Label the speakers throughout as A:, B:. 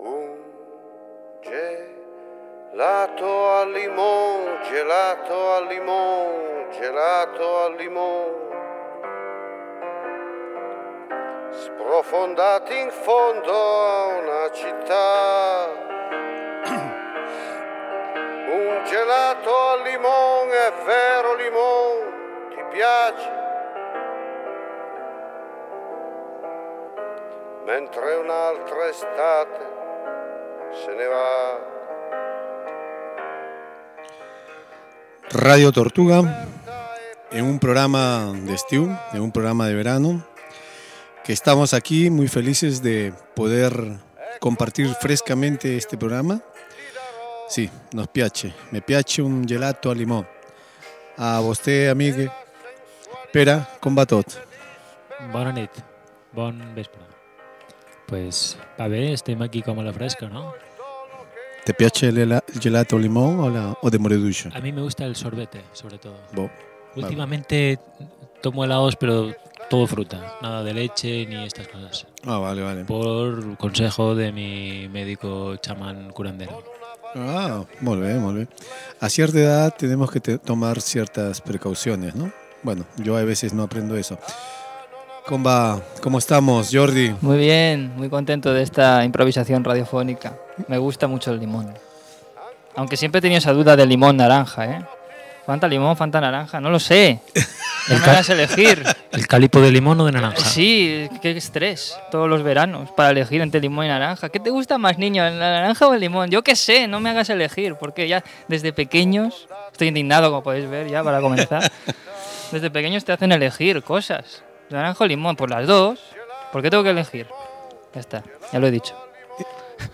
A: Un gelato al limone, gelato al limone, gelato al limone. Sprofondati in fondo a una città. Un gelato al limone, è vero limone, ti piace? Mentre un'altra estate.
B: Radio Tortuga, en un programa de Stew, en un programa de verano, que estamos aquí muy felices de poder compartir frescamente este programa. Sí, nos piace, me piace un gelato al limón. A vostè, amigue. Pere, com va tot?
C: Bona nit, bon vespre. Pues va bé, estem aquí com a la fresca, ¿no?
B: ¿Te piace el gelato limón o, la, o de moreducho?
C: A mí me gusta el sorbete, sobre todo.
B: Bo,
C: Últimamente tomo helados, pero todo fruta, nada de leche ni estas cosas.
B: Ah, vale, vale.
C: Por consejo de mi médico chamán curandero.
B: Ah, molt bé, molt bé. A cierta edad tenemos que te- tomar ciertas precauciones, ¿no? Bueno, yo a veces no aprendo eso. ¿Cómo va? ¿Cómo estamos, Jordi?
D: Muy bien, muy contento de esta improvisación radiofónica. Me gusta mucho el limón. Aunque siempre he tenido esa duda del limón naranja, ¿eh? ¿Fanta limón, Fanta naranja? No lo sé. No me hagas elegir.
C: ¿El cálipo de limón o de naranja?
D: Sí, qué estrés todos los veranos para elegir entre limón y naranja. ¿Qué te gusta más, niño, la naranja o el limón? Yo qué sé, no me hagas elegir, porque ya desde pequeños, estoy indignado como podéis ver ya para comenzar, desde pequeños te hacen elegir cosas. Naranja o limón, pues las dos. ¿Por qué tengo que elegir? Ya está, ya lo he dicho.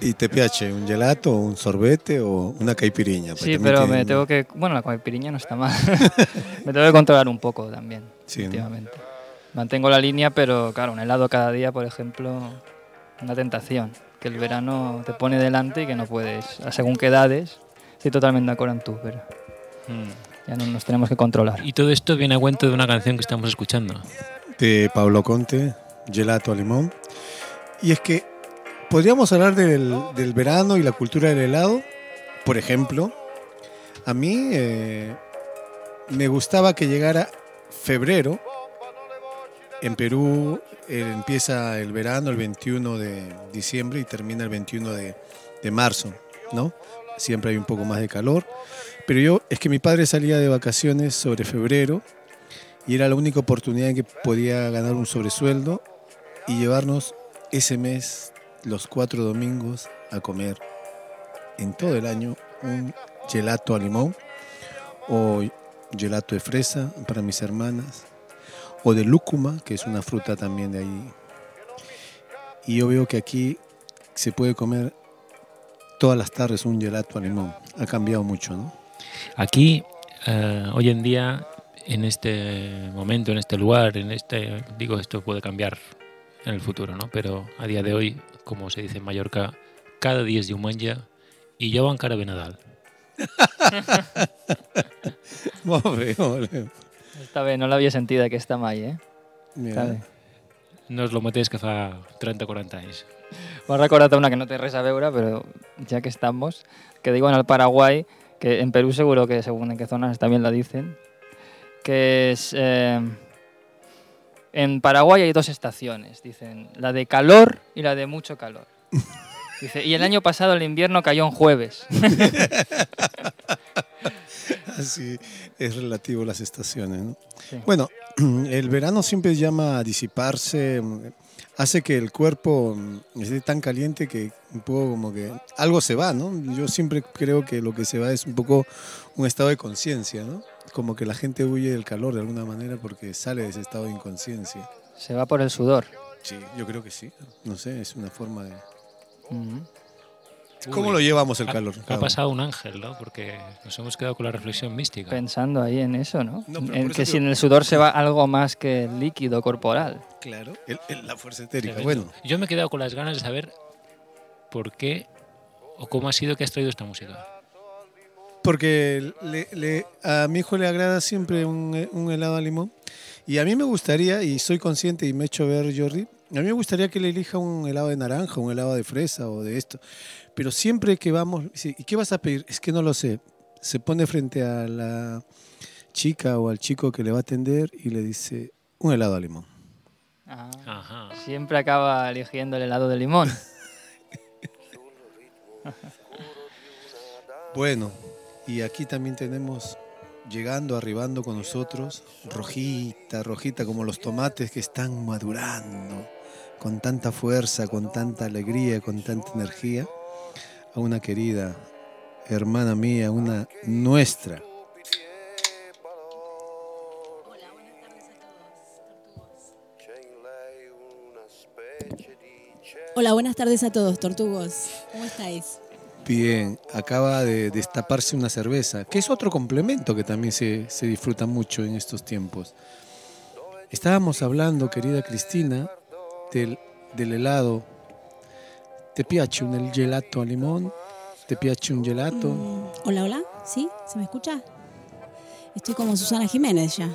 B: ¿Y te piace un gelato, un sorbete o una caipiriña?
D: Sí, pero me tengo que... Bueno, la caipirinha no está mal. me tengo que controlar un poco también,
B: Sí, ¿no?
D: últimamente. Mantengo la línea, pero claro, un helado cada día, por ejemplo, una tentación. Que el verano te pone delante y que no puedes, a según qué edades. Estoy totalmente de acuerdo en tú, pero
C: Mm.
D: ya no nos tenemos que controlar.
C: Y todo esto viene a cuento de una canción que estamos escuchando.
B: De Pablo Conte, gelato al limón. Y es que podríamos hablar del, del verano y la cultura del helado. Por ejemplo, a mí eh, me gustaba que llegara febrero. En Perú eh, empieza el verano el 21 de diciembre y termina el 21 de, de marzo, ¿no? Siempre hay un poco más de calor. Pero yo, es que mi padre salía de vacaciones sobre febrero y era la única oportunidad en que podía ganar un sobresueldo y llevarnos ese mes, los cuatro domingos, a comer en todo el año un gelato a limón o gelato de fresa para mis hermanas o de lúcuma, que es una fruta también de ahí. Y yo veo que aquí se puede comer todas las tardes un gelato a limón. Ha cambiado mucho, ¿no?
C: Aquí, eh, hoy en día, en este momento, en este lugar, en este, digo, esto puede cambiar en el futuro, ¿no? Pero a día de hoy, como se dice en Mallorca, cada día es diumenge y yo van cara de Nadal.
B: Molt bé, molt bé.
D: Esta vez no l'havia sentida aquesta mai, eh?
B: Mira.
D: Està bé.
C: No és el mateix que fa 30 o 40 anys.
D: M'ha recordat una que no té res a veure, pero ya que estamos, que digo en el Paraguay, que en Perú seguro que según en qué zonas también la dicen, que es... eh, en Paraguay hay dos estaciones, dicen, la de calor y la de mucho calor. Dice, y el año pasado el invierno cayó en jueves.
B: Así es relativo a las estaciones. ¿no?
D: Sí.
B: Bueno, el verano siempre llama a disiparse, hace que el cuerpo mm, esté tan caliente que un poco como que algo se va, ¿no? Yo siempre creo que lo que se va es un poco un estado de conciencia, ¿no? Como que la gente huye del calor de alguna manera porque sale de ese estado de inconsciencia.
D: Se va por el sudor.
B: Sí, yo creo que sí. No sé, es una forma de...
D: Ujú.
B: ¿Cómo
C: Uy,
B: lo llevamos el
C: ha-
B: calor?
C: Ha, pasado un ángel, ¿no? Porque nos hemos quedado con la reflexión mística.
D: Pensando ahí en eso, ¿no?
B: No,
D: en
B: eso
D: que si en el sudor se va algo más que el líquido corporal.
B: Claro, el- el- la fuerza etérica. Bueno,
C: Yo me he quedado con las ganas de saber por qué o cómo ha sido que has traído esta música.
B: Porque le- le- a mi hijo le agrada siempre un, un helado a limón. Y a mí me gustaría, y soy consciente y me he hecho ver, Jordi, A mí me gustaría que le elija un helado de naranja, un helado de fresa o de esto. Pero siempre que vamos, ¿y qué vas a pedir? Es que no lo sé. Se pone frente a la chica o al chico que le va a atender y le dice, un helado de limón.
D: Ah,
C: Ajá.
D: siempre acaba eligiendo el helado de limón.
B: Bueno, y aquí también tenemos, llegando, arribando con nosotros, rojita, rojita, como los tomates que están madurando, con tanta fuerza, con tanta alegría, con tanta energía, a una querida hermana mía, una nuestra.
E: Hola, buenas tardes a todos, tortugos. ¿Cómo estáis?
B: Bien, acaba de destaparse una cerveza, que es otro complemento que también se, se disfruta mucho en estos tiempos. Estábamos hablando, querida Cristina, del, del helado. ¿Te piace un gelato a limón? ¿Te piace un gelato?
E: Mm, hola, hola. ¿Sí? ¿Se me escucha? Estoy como Susana Jiménez ya.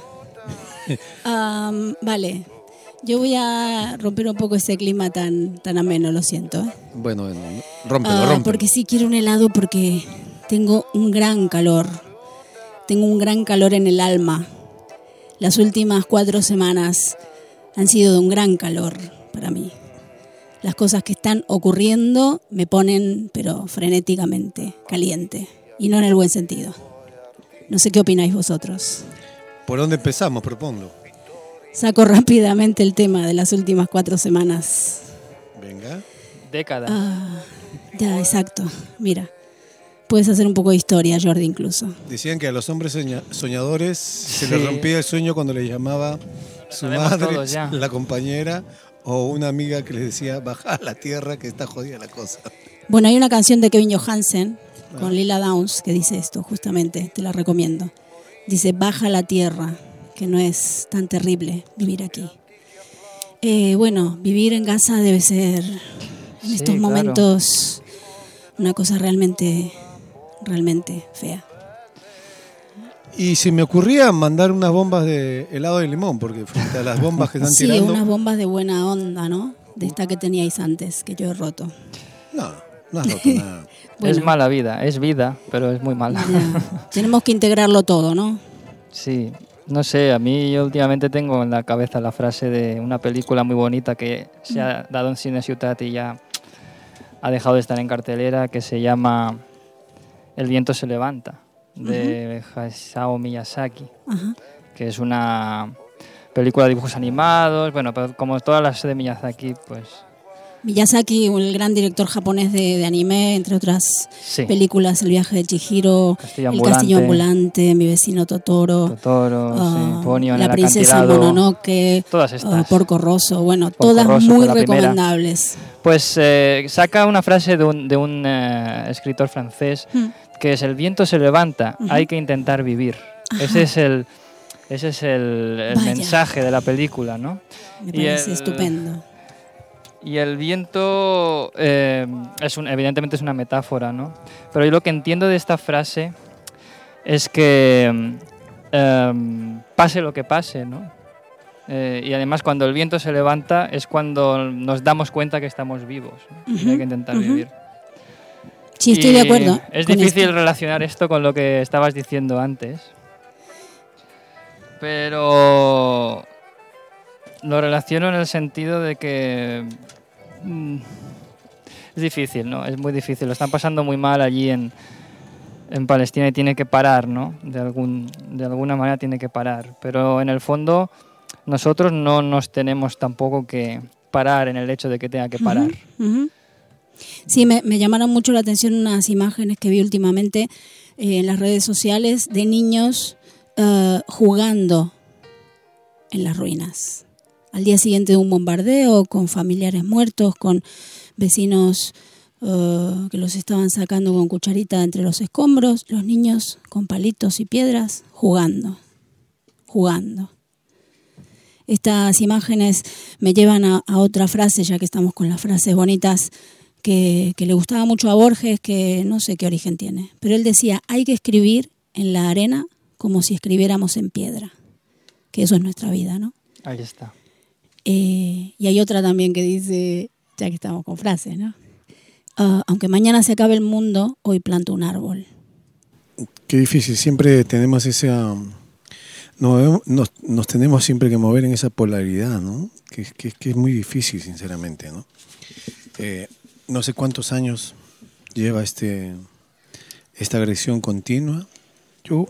E: Vale. Yo voy a romper un poco ese clima tan, tan ameno, lo siento. ¿eh?
B: Bueno, bueno, rómpelo,
E: Ah,
B: rómpelo.
E: porque sí quiero un helado porque tengo un gran calor. Tengo un gran calor en el alma. Las últimas cuatro semanas han sido de un gran calor para mí. Las cosas que están ocurriendo me ponen, pero frenéticamente, caliente. Y no en el buen sentido. No sé qué opináis vosotros.
B: ¿Por dónde empezamos? Propongo.
E: Saco rápidamente el tema de las últimas cuatro semanas.
B: Venga.
D: Década.
E: Ah, ya, exacto. Mira, puedes hacer un poco de historia, Jordi, incluso.
B: Decían que a los hombres soña- soñadores se
D: Sí.
B: les rompía el sueño cuando les llamaba su madre, la compañera o una amiga que les decía, baja a la tierra que está jodida la cosa.
E: Bueno, hay una canción de Kevin Johansen con Lila Downs que dice esto, justamente, te la recomiendo. Dice, baja a la tierra, que no es tan terrible vivir aquí. Eh, bueno, vivir en Gaza debe ser en
D: Sí,
E: estos
D: claro.
E: momentos una cosa realmente, realmente fea.
B: Y se me ocurría mandar unas bombas de helado de limón, porque frente a las bombas que están
E: Sí,
B: tirando...
E: unas bombas de buena onda, ¿no? De esta que teníais antes, que yo he roto.
B: No, no has roto nada.
D: Es mala vida, es vida, pero es muy mala.
E: ya. Tenemos que integrarlo todo, ¿no?
D: Sí, no sé, a mí yo últimamente tengo en la cabeza la frase de una película muy bonita que se ha dado en Cine Ciutat y ya ha dejado de estar en cartelera, que se llama El viento se levanta, de Hayao Miyazaki, que es una película de dibujos animados, bueno, pero como todas las de Miyazaki, pues
E: Miyazaki, el gran director japonés de, de anime, entre otras
D: sí,
E: películas, El viaje de Chihiro,
D: Castillo
E: El castillo
D: ambulante,
E: Mi vecino Totoro,
D: Totoro, sí, Ponyo en
E: La princesa Mononoke,
D: todas
E: ah,
D: estas.
E: Porco Rosso, bueno,
D: Porco
E: todas
D: Rosso
E: muy
D: primera.
E: recomendables.
D: Pues eh, saca una frase de un, de un eh, escritor francés
E: Hmm.
D: que es el viento se levanta, hay que intentar vivir.
E: Ajá.
D: Ese es el, ese es el, mensaje de la película, ¿no?
E: Me
D: Y
E: parece
D: el-
E: estupendo.
D: Y el viento, eh, es un, evidentemente es una metáfora, ¿no? Pero yo lo que entiendo de esta frase es que em, pase lo que pase, ¿no? Eh, y además cuando el viento se levanta es cuando nos damos cuenta que estamos vivos ¿no? y hay que intentar vivir.
E: Sí, estoy de acuerdo.
D: Es difícil
E: esto.
D: relacionar esto con lo que estabas diciendo antes. Pero lo relaciono en el sentido de que mm, es difícil, ¿no? Es muy difícil. Lo están pasando muy mal allí en, en Palestina y tiene que parar, ¿no? De, algún, de alguna manera tiene que parar. Pero en el fondo nosotros no nos tenemos tampoco que parar en el hecho de que tenga que parar.
E: Sí, me, me llamaron mucho la atención unas imágenes que vi últimamente eh, en las redes sociales de niños eh, jugando en las ruinas. Al día siguiente de un bombardeo, con familiares muertos, con vecinos eh, que los estaban sacando con cucharita entre los escombros, los niños con palitos y piedras jugando, jugando. Estas imágenes me llevan a, otra frase, ya que estamos con las frases bonitas, que le gustaba mucho a Borges, que no sé qué origen tiene, pero él decía, hay que escribir en la arena como si escribiéramos en piedra, que eso es nuestra vida, ¿no?
D: Ahí está.
E: Eh, y hay otra también que dice, ya que estamos con frases, ¿no? Ah, aunque mañana se acabe el mundo, hoy planto un árbol.
B: Qué difícil, siempre tenemos esa... Nos, nos, nos tenemos siempre que mover en esa polaridad, ¿no? Que, que- que es muy difícil, sinceramente, ¿no? Eh, no sé cuántos años lleva este, esta agresión continua. Yo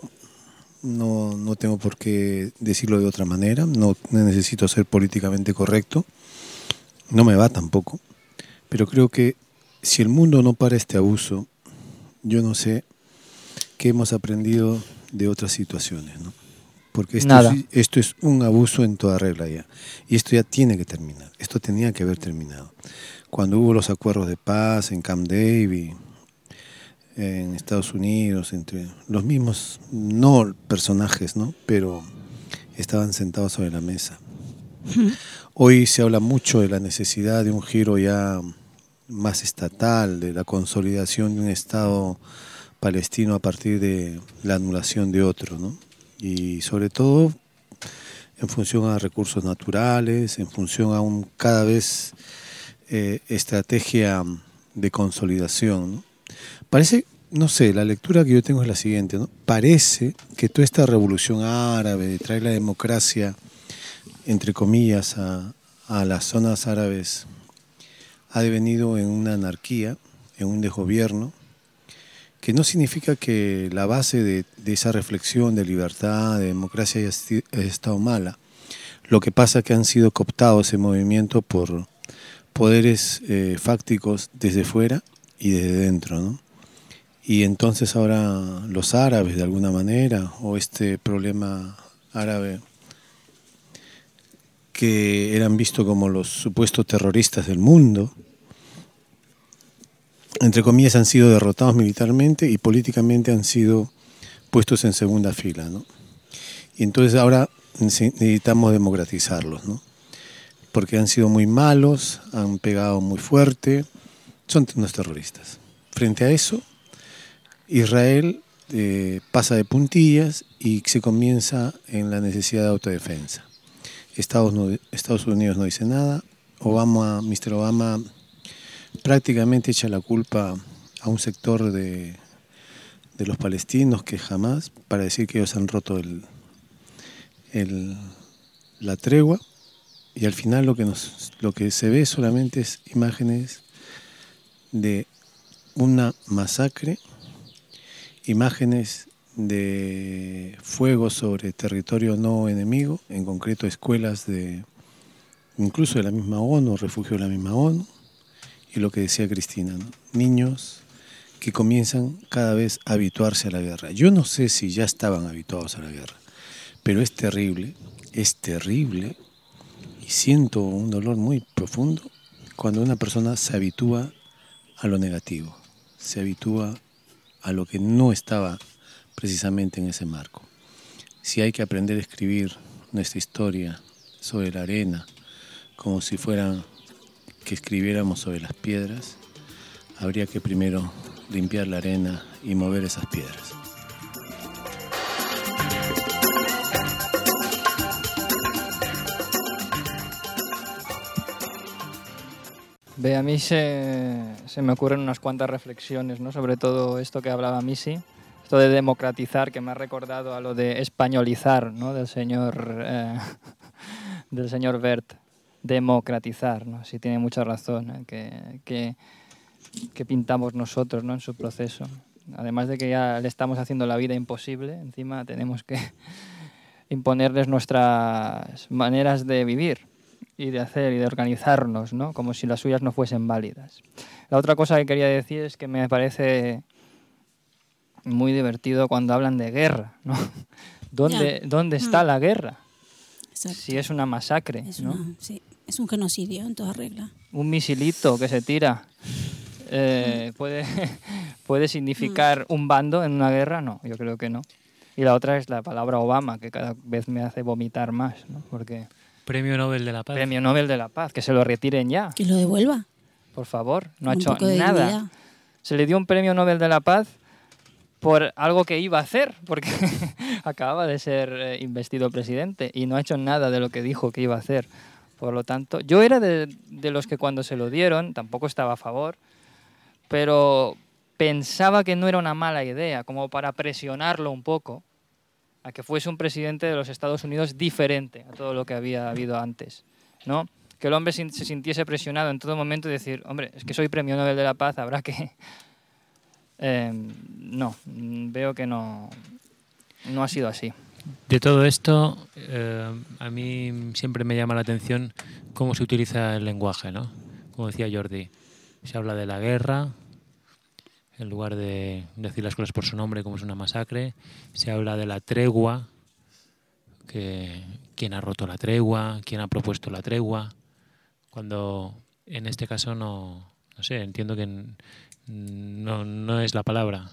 B: no, no tengo por qué decirlo de otra manera, no necesito ser políticamente correcto, no me va tampoco, pero creo que si el mundo no para este abuso, yo no sé qué hemos aprendido de otras situaciones, ¿no? Porque esto, es, esto es un abuso en toda regla ya, y esto ya tiene que terminar, esto tenía que haber terminado. Cuando hubo los acuerdos de paz en Camp David, en Estados Unidos, entre los mismos, no personajes, ¿no? Pero estaban sentados sobre la mesa. Hoy se habla mucho de la necesidad de un giro ya más estatal, de la consolidación de un Estado palestino a partir de la anulación de otro, ¿no? Y sobre todo en función a recursos naturales, en función a un cada vez eh, estrategia de consolidación. ¿no? Parece, no sé, la lectura que yo tengo es la siguiente, ¿no? Parece que toda esta revolución árabe de traer la democracia, entre comillas, a, las zonas árabes, ha devenido en una anarquía, en un desgobierno, que no significa que la base de, esa reflexión de libertad, de democracia haya estado mala. Lo que pasa es que han sido cooptados ese movimiento por poderes eh, fácticos desde fuera y desde dentro, ¿no? Y entonces ahora los árabes, de alguna manera, o este problema árabe que eran vistos como los supuestos terroristas del mundo, entre comillas, han sido derrotados militarmente y políticamente han sido puestos en segunda fila, ¿no? Y entonces ahora nece- necesitamos democratizarlos, ¿no? Porque han sido muy malos, han pegado muy fuerte, son unos terroristas. Frente a eso, Israel eh, pasa de puntillas y se comienza en la necesidad de autodefensa. Estados, Unidos no dice nada, Obama, Mr. Obama prácticamente echa la culpa a un sector de, de los palestinos que jamás, para decir que ellos han roto el, el- la tregua, y al final lo que, nos, lo que se ve solamente es imágenes de una masacre, imágenes de fuego sobre territorio no enemigo, en concreto escuelas de incluso de la misma ONU, refugio de la misma ONU, y lo que decía Cristina, ¿no? niños que comienzan cada vez a habituarse a la guerra. Yo no sé si ya estaban habituados a la guerra, pero es terrible, es terrible, y siento un dolor muy profundo cuando una persona se habitúa a lo negativo, se habitúa a lo que no estaba precisamente en ese marco. Si hay que aprender a escribir nuestra historia sobre la arena, como si fuera que escribiéramos sobre las piedras, habría que primero limpiar la arena y mover esas piedras.
D: Ve, a mí se, me ocurren unas cuantas reflexiones, ¿no? Sobre todo esto que hablaba Misi, esto de democratizar, que me ha recordado a lo de españolizar, ¿no? Del señor, eh, del señor Bert. Democratizar, ¿no? Sí tiene mucha razón, ¿eh? que, que, que pintamos nosotros, ¿no? En su proceso. Además de que ya le estamos haciendo la vida imposible, encima tenemos que imponerles nuestras maneras de vivir y de hacer y de organizarnos, ¿no? Como si las suyas no fuesen válidas. La otra cosa que quería decir es que me parece muy divertido cuando hablan de guerra, ¿no? ¿Dónde, ¿dónde está la guerra?
E: Exacto.
D: Si es una masacre,
E: Es,
D: ¿no?
E: una- sí, es un genocidio en toda regla.
D: Un misilito que se tira eh, puede, puede significar un bando en una guerra, no, yo creo que no. Y la otra es la palabra Obama, que cada vez me hace vomitar más, ¿no? Porque
C: Premio Nobel de la Paz.
D: Premio Nobel de la Paz, que se lo retiren ya,
E: Que lo devuelva.
D: por favor. No ha hecho nada.
E: dignidad.
D: Se le dio un Premio Nobel de la Paz por algo que iba a hacer, porque acababa de ser eh, investido presidente y no ha hecho nada de lo que dijo que iba a hacer. Por lo tanto, yo era de, de los que cuando se lo dieron, tampoco estaba a favor, pero pensaba que no era una mala idea, como para presionarlo un poco a que fuese un presidente de los Estados Unidos diferente a todo lo que había habido antes, ¿no? Que el hombre se sintiese presionado en todo momento y decir, hombre, es que soy premio Nobel de la Paz, habrá que... Eh, no, veo que no, no ha sido así.
C: De todo esto, eh, a mí siempre me llama la atención cómo se utiliza el lenguaje, ¿no? Como decía Jordi, se habla de la guerra, en lugar de decir las cosas por su nombre, como es una masacre, se habla de la tregua, que quién ha roto la tregua, quién ha propuesto la tregua, cuando en este caso no, no sé, entiendo que no, no es la palabra.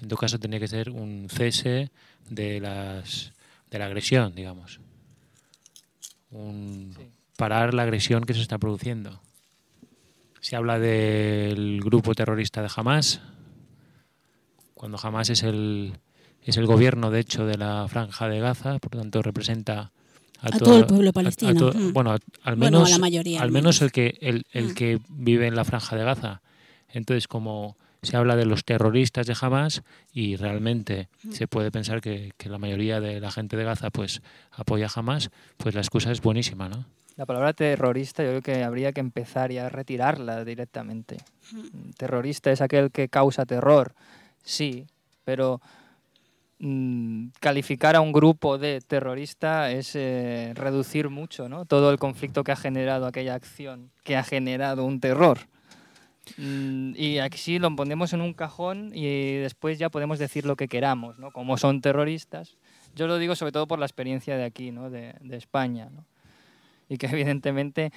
C: En todo caso tenía que ser un cese de las de la agresión, digamos. Un,
D: Sí.
C: Parar la agresión que se está produciendo. Se habla del grupo terrorista de Hamas, cuando Hamas es el es el gobierno, de hecho, de la franja de Gaza, por lo tanto representa
E: A todo el pueblo palestino.
C: to-
E: Mm.
C: bueno, al
E: Bueno,
C: menos
E: a la mayoría,
C: al
E: al
C: menos
E: menos.
C: el que el, el
E: Mm.
C: que vive en la franja de Gaza. Entonces, como se habla de los terroristas de Hamas y realmente
E: Mm.
C: se puede pensar que, que la mayoría de la gente de Gaza pues apoya a Hamas, pues la excusa es buenísima, ¿no?
D: La palabra terrorista yo creo que habría que empezar ya a retirarla directamente. Terrorista es aquel que causa terror, sí, pero mm, calificar a un grupo de terrorista es eh, reducir mucho ¿no? todo el conflicto que ha generado aquella acción, que ha generado un terror. Mm, y aquí lo ponemos en un cajón y después ya podemos decir lo que queramos, ¿no? como son terroristas. Yo lo digo sobre todo por la experiencia de aquí, ¿no? de, de España. ¿no? y que evidentemente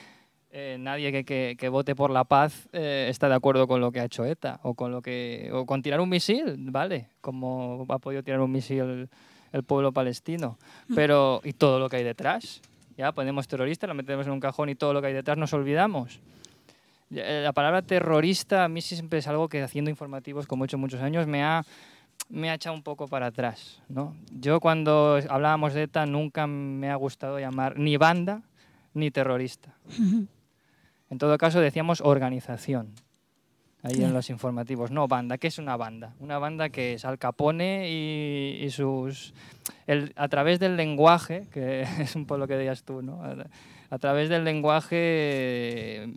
D: eh, nadie que, que- que vote por la paz eh, está de acuerdo con lo que ha hecho ETA o con lo que o con tirar un misil, vale, como ha podido tirar un misil el, el pueblo palestino, pero y todo lo que hay detrás, ya ponemos terrorista, lo metemos en un cajón y todo lo que hay detrás nos olvidamos. Eh, La palabra terrorista a mí siempre es algo que haciendo informativos, como he hecho muchos años, me ha me ha echado un poco para atrás. ¿no? Yo cuando hablábamos de ETA nunca me ha gustado llamar ni banda ni terrorista. En todo caso decíamos organización. Ahí en los informativos. No, banda. ¿Qué es una banda? Una banda que es Al Capone y, y sus... el- a través del lenguaje, que es un poco lo que decías tú, ¿no? A, través del lenguaje eh,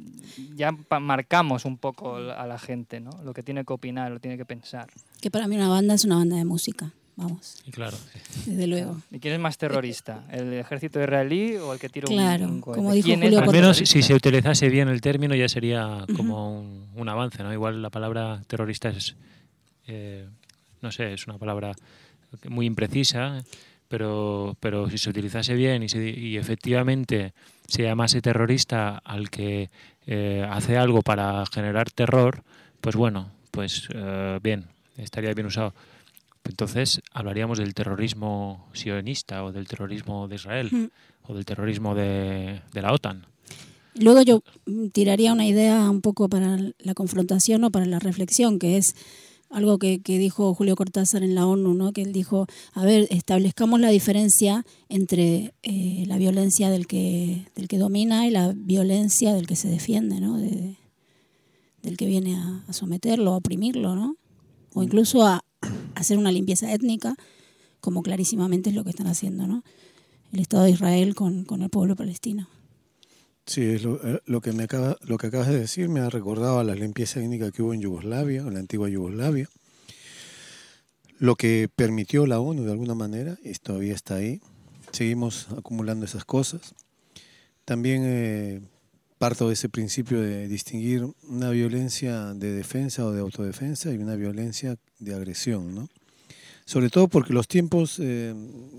D: ya marcamos un poco a la gente, ¿no? Lo que tiene que opinar, lo que tiene que pensar.
E: Que para mí una banda es una banda de música, vamos,
C: Y claro,
E: desde luego.
D: ¿Y quién es más terrorista? ¿El ejército israelí o el que tira un-
E: Claro,
D: un, cohete?
E: como dijo
D: ¿Quién
E: Julio
C: al menos si se utilizase bien el término ya sería como un, un avance, ¿no? Igual la palabra terrorista es, eh, no sé, es una palabra muy imprecisa, pero, pero si se utilizase bien y, se- y efectivamente se llamase terrorista al que eh, hace algo para generar terror, pues bueno, pues eh, bien, estaría bien usado. Entonces hablaríamos del terrorismo sionista o del terrorismo de Israel
E: Mm.
C: o del terrorismo de, de la OTAN.
E: Luego yo mm, tiraría una idea un poco para la confrontación o para la reflexión, que es algo que, que dijo Julio Cortázar en la ONU, ¿no? que él dijo, a ver, establezcamos la diferencia entre eh, la violencia del que, del que domina y la violencia del que se defiende, ¿no? De- del que viene a, a someterlo, a oprimirlo, ¿no? o incluso a, a hacer una limpieza étnica, como clarísimamente es lo que están haciendo ¿no? el Estado de Israel con, con el pueblo palestino.
B: Sí, es lo, eh, lo que me acaba, lo que acabas de decir me ha recordado a la limpieza étnica que hubo en Yugoslavia, en la antigua Yugoslavia. Lo que permitió la ONU de alguna manera, y todavía está ahí. Seguimos acumulando esas cosas. También eh, parto de ese principio de distinguir una violencia de defensa o de autodefensa y una violencia de agresión, ¿no? Sobre todo porque los tiempos eh,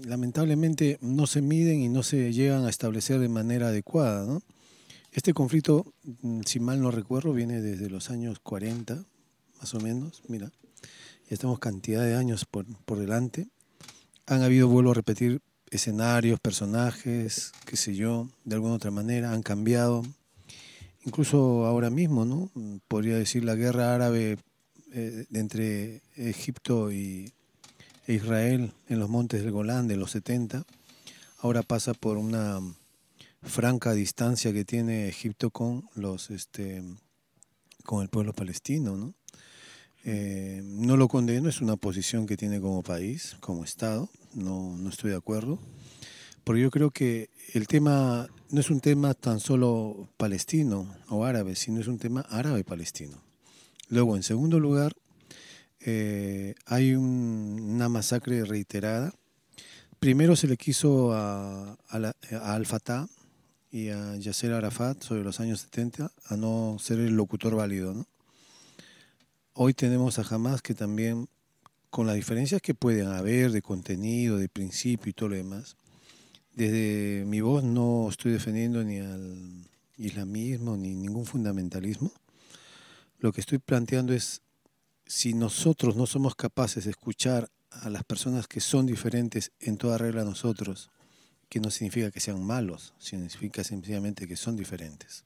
B: lamentablemente no se miden y no se llegan a establecer de manera adecuada, ¿no? Este conflicto, mm, si mal no recuerdo, viene desde los años 40, más o menos, mira, ya estamos cantidad de años por, por delante. Han habido, vuelvo a repetir, escenarios, personajes, qué sé yo, de alguna otra manera, han cambiado. Incluso ahora mismo, ¿no? Podría decir la guerra árabe eh, entre Egipto y e Israel en los montes del Golán de los 70, ahora pasa por una franca distancia que tiene Egipto con los este con el pueblo palestino, ¿no? Eh, no lo condeno, es una posición que tiene como país, como Estado, no, no estoy de acuerdo, porque yo creo que el tema no es un tema tan solo palestino o árabe, sino es un tema árabe-palestino. Luego, en segundo lugar, eh, hay una masacre reiterada. Primero se le quiso a, Al-Fatah y a Yasser Arafat sobre los años 70 a no ser el locutor válido. Hoy tenemos a Hamas que también, con las diferencias que pueden haber de contenido, de principio y todo lo demás, desde mi voz no estoy defendiendo ni al islamismo ni ningún fundamentalismo. Lo que estoy planteando es si nosotros no somos capaces de escuchar a las personas que son diferentes en toda regla a nosotros, que no significa que sean malos, significa sencillamente que son diferentes.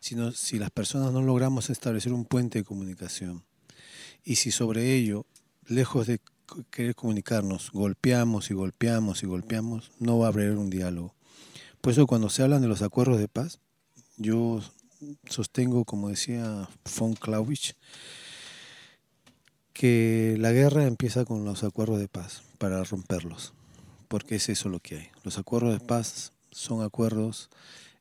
B: Sino si las personas no logramos establecer un puente de comunicación y si sobre ello, lejos de querer comunicarnos, golpeamos y golpeamos y golpeamos, no va a haber un diálogo. Por eso cuando se hablan de los acuerdos de paz, yo sostengo, como decía von Clausewitz, que la guerra empieza con los acuerdos de paz para romperlos, porque es eso lo que hay. Los acuerdos de paz son acuerdos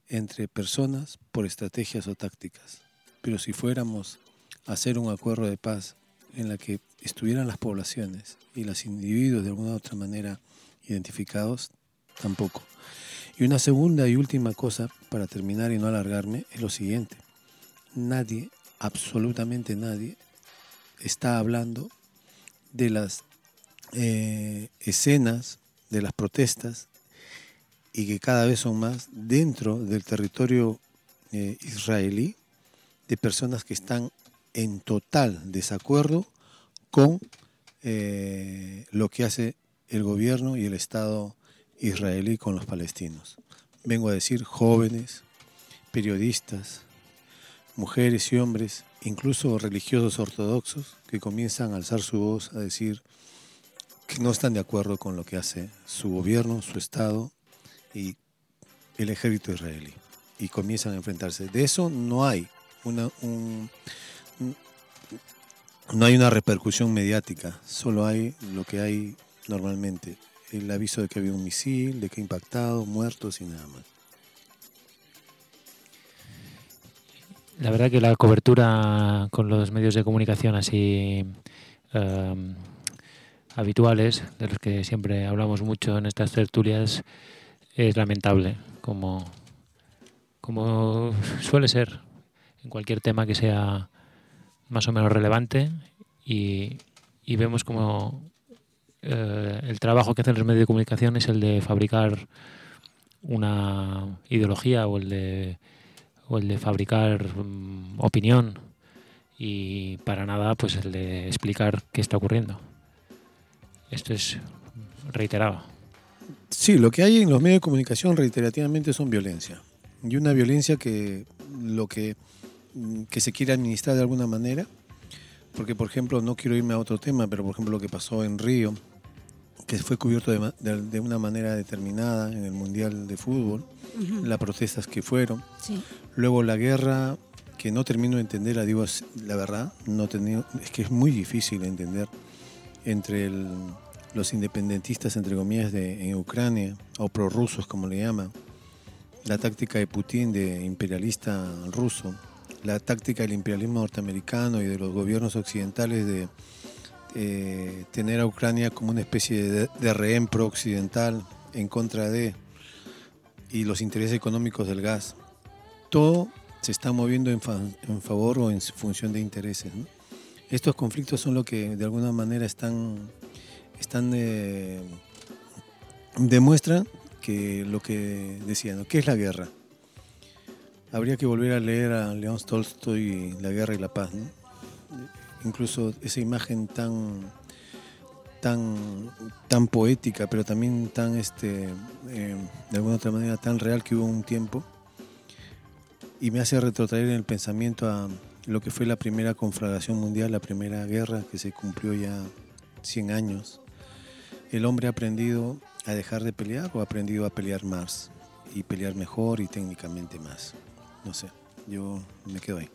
B: entre personas por estrategias o tácticas, pero si fuéramos a hacer un acuerdo de paz en la que estuvieran las poblaciones y los individuos de alguna u otra manera identificados, tampoco. Y una segunda y última cosa, para terminar y no alargarme, es lo siguiente. Nadie, absolutamente nadie, está hablando de las eh, escenas, de las protestas, y que cada vez son más dentro del territorio eh, israelí, de personas que están en total desacuerdo con eh, lo que hace el gobierno y el Estado israelí con los palestinos. Vengo a decir jóvenes, periodistas, mujeres y hombres, incluso religiosos ortodoxos, que comienzan a alzar su voz a decir que no están de acuerdo con lo que hace su gobierno, su Estado y el ejército israelí. Y comienzan a enfrentarse. De eso no hay una, un, no hay una repercusión mediática, solo hay lo que hay normalmente, el aviso de que había un misil, de que ha impactado, muertos y nada más.
C: La verdad que la cobertura con los medios de comunicación así em, habituales, de los que siempre hablamos mucho en estas tertulias, es lamentable, como, como suele ser en cualquier tema que sea más o menos relevante y, vemos como eh, el trabajo que hacen los medios de comunicación es el de fabricar una ideología o el de, fabricar mm, opinión y para nada pues el de explicar qué está ocurriendo. Esto es reiterado.
B: Sí, lo que hay en los medios de comunicación reiterativamente son violencia. Y una violencia que lo que que se quiere administrar de alguna manera, porque por ejemplo, no quiero irme a otro tema, pero por ejemplo lo que pasó en Río, que fue cubierto de, una manera determinada en el Mundial de Fútbol, las protestas que fueron, luego la guerra, que no termino de entender, la digo la verdad, no es que es muy difícil entender entre los independentistas, entre comillas, de, en Ucrania, o prorrusos como le llaman, la táctica de Putin de imperialista ruso, la táctica del imperialismo norteamericano y de los gobiernos occidentales de eh, tener a Ucrania como una especie de, rehén pro-occidental en contra de y los intereses económicos del gas. Todo se está moviendo en, favor o en función de intereses. Estos conflictos son lo que de alguna manera están, están eh, demuestran que lo que decían, ¿qué es la guerra? Habría que volver a leer a León Tolstoy La guerra y la paz, Incluso esa imagen tan tan tan poética, pero también tan este eh, de alguna otra manera tan real que hubo un tiempo y me hace retrotraer en el pensamiento a lo que fue la primera conflagración mundial, la primera guerra que se cumplió ya 100 años. El hombre ha aprendido a dejar de pelear o ha aprendido a pelear más. y pelear mejor y técnicamente más. No sé, yo me quedo ahí.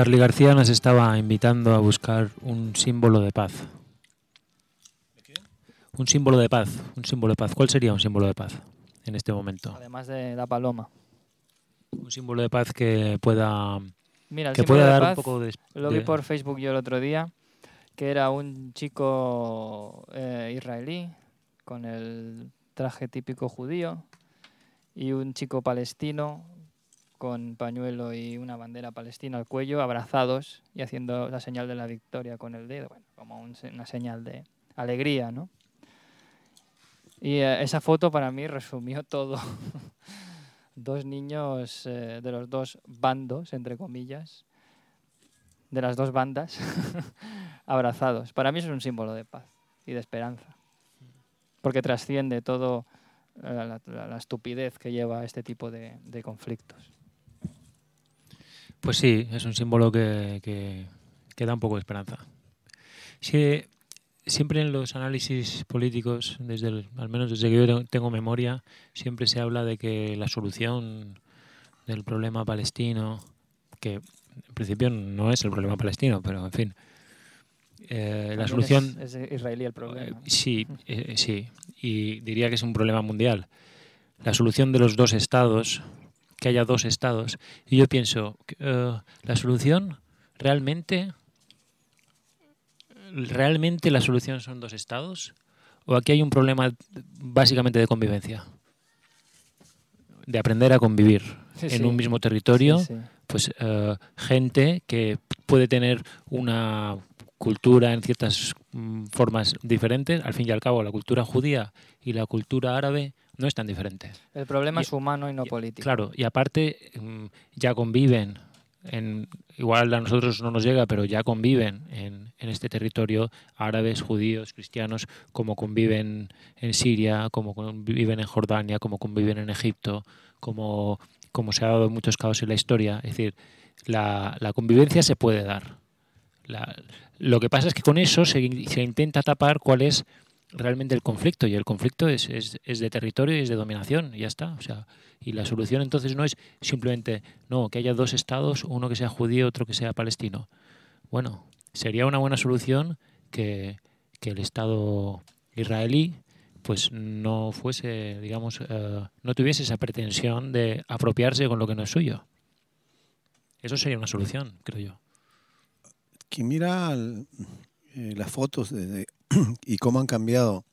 C: Charlie García nos estaba invitando a buscar un símbolo de paz. Un símbolo de paz, un símbolo de paz. ¿Cuál sería un símbolo de paz en este momento?
D: Además de la paloma.
C: Un símbolo de paz que pueda
D: Mira, el
C: que pueda dar un poco de,
D: Lo vi por Facebook yo el otro día, que era un chico eh, israelí con el traje típico judío y un chico palestino con pañuelo y una bandera palestina al cuello, abrazados y haciendo la señal de la victoria con el dedo, como una señal de alegría, ¿no? Y eh, esa foto para mí resumió todo. dos niños eh, de los dos bandos, entre comillas, de las dos bandas, abrazados. Para mí es un símbolo de paz y de esperanza, porque trasciende todo eh, la, estupidez que lleva este tipo de conflictos.
C: Pues sí, es un símbolo que, que, que da un poco de esperanza. Sí, siempre en los análisis políticos, desde el- al menos desde que yo tengo- memoria, siempre se habla de que la solución del problema palestino, que en principio no es el problema palestino, pero en fin, eh, la solución...
D: es, es israelí el problema.
C: Eh. Sí, eh, sí. Y diría que es un problema mundial. La solución de los dos estados, que haya dos estados. Y yo pienso, eh, la solución realmente, realmente la solución son dos estados. ¿O aquí hay un problema básicamente de convivencia? De aprender a convivir
D: Sí,
C: en
D: sí.
C: un mismo territorio
D: Sí,
C: pues eh, gente que puede tener una cultura en ciertas mm, formas diferentes. Al fin y al cabo, la cultura judía y la cultura árabe no es tan diferente.
D: El problema
C: Y-
D: es humano y no
C: y-
D: político.
C: Claro, y aparte mm, ya conviven, en, igual a nosotros no nos llega, pero ya conviven en, en este territorio árabes, judíos, cristianos, como conviven en Siria, como conviven en Jordania, como conviven en Egipto, como, como se ha dado en muchos casos en la historia. Es decir, la, la convivencia se puede dar. La- lo que pasa es que con eso se, intenta tapar cuál es realmente el conflicto y el conflicto es, es, de territorio y es de dominación y ya está. O sea, y la solución entonces no es simplemente no que haya dos estados, uno que sea judío, otro que sea palestino. Bueno, sería una buena solución que, que el Estado israelí pues no fuese, digamos, eh, no tuviese esa pretensión de apropiarse con lo que no es suyo. Eso sería una solución, creo yo.
B: Quien mira eh, las fotos y cómo han cambiado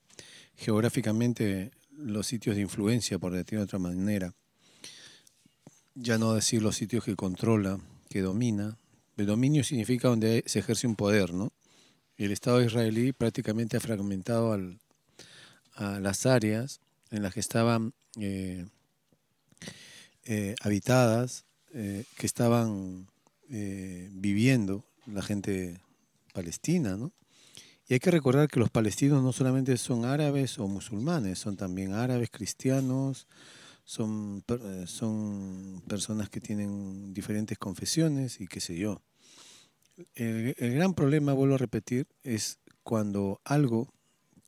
B: geográficamente los sitios de influencia, por decirlo de otra manera, ya no decir los sitios que controla, que domina. El dominio significa donde se ejerce un poder, ¿no? El Estado israelí prácticamente ha fragmentado a las áreas en las que estaban eh, eh, habitadas, que estaban viviendo la gente palestina, ¿no? Y hay que recordar que los palestinos no solamente son árabes o musulmanes, son también árabes, cristianos, son, eh, son personas que tienen diferentes confesiones y qué sé yo. El, el gran problema, vuelvo a repetir, es cuando algo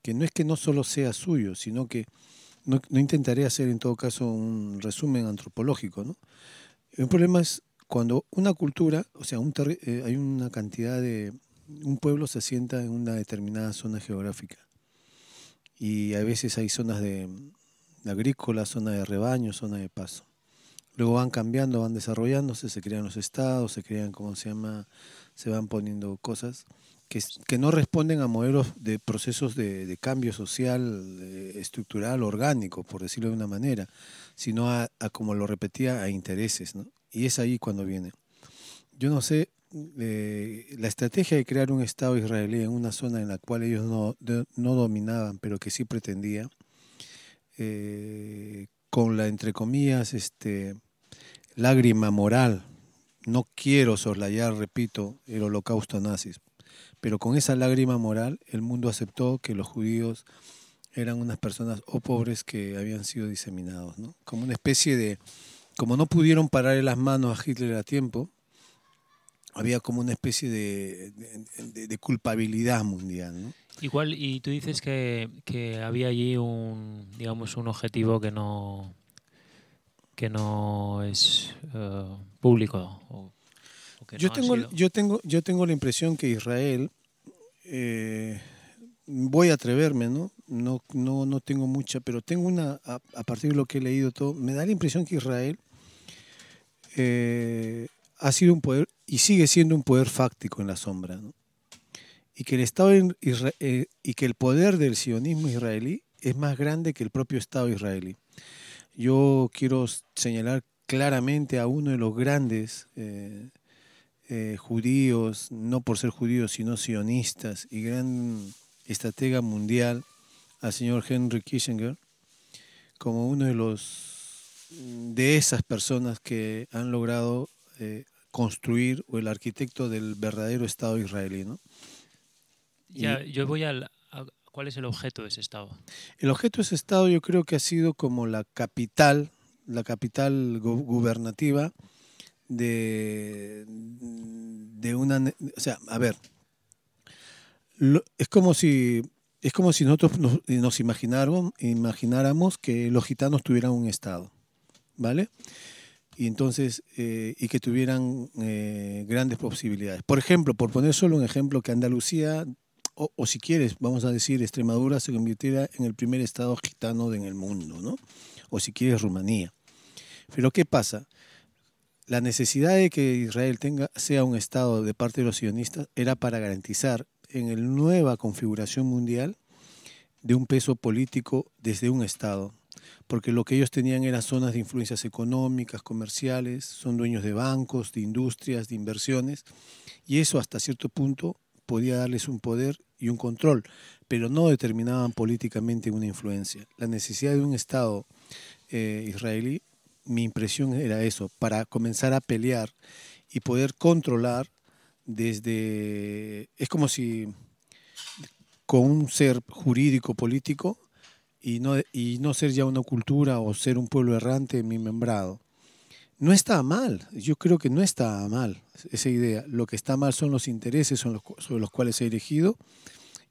B: que no es que no solo sea suyo, sino que no, no intentaré hacer en todo caso un resumen antropológico, ¿no? El problema es cuando una cultura, o sea, un eh, hay una cantidad de... Un pueblo se asienta en una determinada zona geográfica y a veces hay zonas de, agrícola, zona de rebaño, zona de paso. Luego van cambiando, van desarrollándose, se crean los estados, se crean, ¿cómo se llama? Se van poniendo cosas que, que no responden a modelos de procesos de, cambio social, estructural, orgánico, por decirlo de una manera, sino a, a, como lo repetía, a intereses. ¿no? Y es ahí cuando viene. Yo no sé, eh, la estrategia de crear un Estado israelí en una zona en la cual ellos no, de- no dominaban, pero que sí pretendía, eh, con la, entre comillas, este, lágrima moral, no quiero soslayar, repito, el holocausto nazis, pero con esa lágrima moral el mundo aceptó que los judíos eran unas personas o pobres que habían sido diseminados, ¿no? Como una especie de, como no pudieron pararle las manos a Hitler a tiempo, había como una especie de, de- de- de culpabilidad mundial, ¿no?
C: Igual, y tú dices que, que había allí un, digamos, un objetivo que no que no es eh, público. O, o que
B: Yo
C: no
B: tengo, yo, tengo, yo tengo la impresión que Israel, eh, voy a atreverme, ¿no? No, no, no tengo mucha, pero tengo una, a, a partir de lo que he leído todo, me da la impresión que Israel eh, ha sido un poder y sigue siendo un poder fáctico en la sombra, ¿no? Y que el Estado Isra- eh, y que el poder del sionismo israelí es más grande que el propio Estado israelí. Yo quiero señalar claramente a uno de los grandes eh, eh, judíos, no por ser judíos, sino sionistas y gran estratega mundial, al señor Henry Kissinger, como uno de los de esas personas que han logrado eh, construir o el arquitecto del verdadero Estado israelí. ¿no?
C: Ya, yo voy al, a- ¿Cuál es el objeto de ese Estado?
B: El objeto de ese Estado yo creo que ha sido como la capital, la capital gu- gubernativa de, de una... O sea, a ver, lo- es como si... Es como si nosotros nos, nos imagináramos, imagináramos que los gitanos tuvieran un Estado, ¿vale? Y entonces, eh, y que tuvieran eh, grandes posibilidades. Por ejemplo, por poner solo un ejemplo, que Andalucía o, si quieres, vamos a decir, Extremadura se convirtiera en el primer estado gitano en el mundo, ¿no? O si quieres, Rumanía. Pero ¿qué pasa? La necesidad de que Israel tenga, sea un estado de parte de los sionistas era para garantizar en la nueva configuración mundial de un peso político desde un estado. Porque lo que ellos tenían eran zonas de influencias económicas, comerciales, son dueños de bancos, de industrias, de inversiones, y eso hasta cierto punto podía darles un poder y un control, pero no determinaban políticamente una influencia. La necesidad de un Estado eh, israelí, mi impresión era eso, para comenzar a pelear y poder controlar desde... Es como si con un ser jurídico político y no, y no ser ya una cultura o ser un pueblo errante mi membrado. no está mal. Yo creo que no está mal esa idea. Lo que está mal son los intereses sobre los cuales se ha dirigido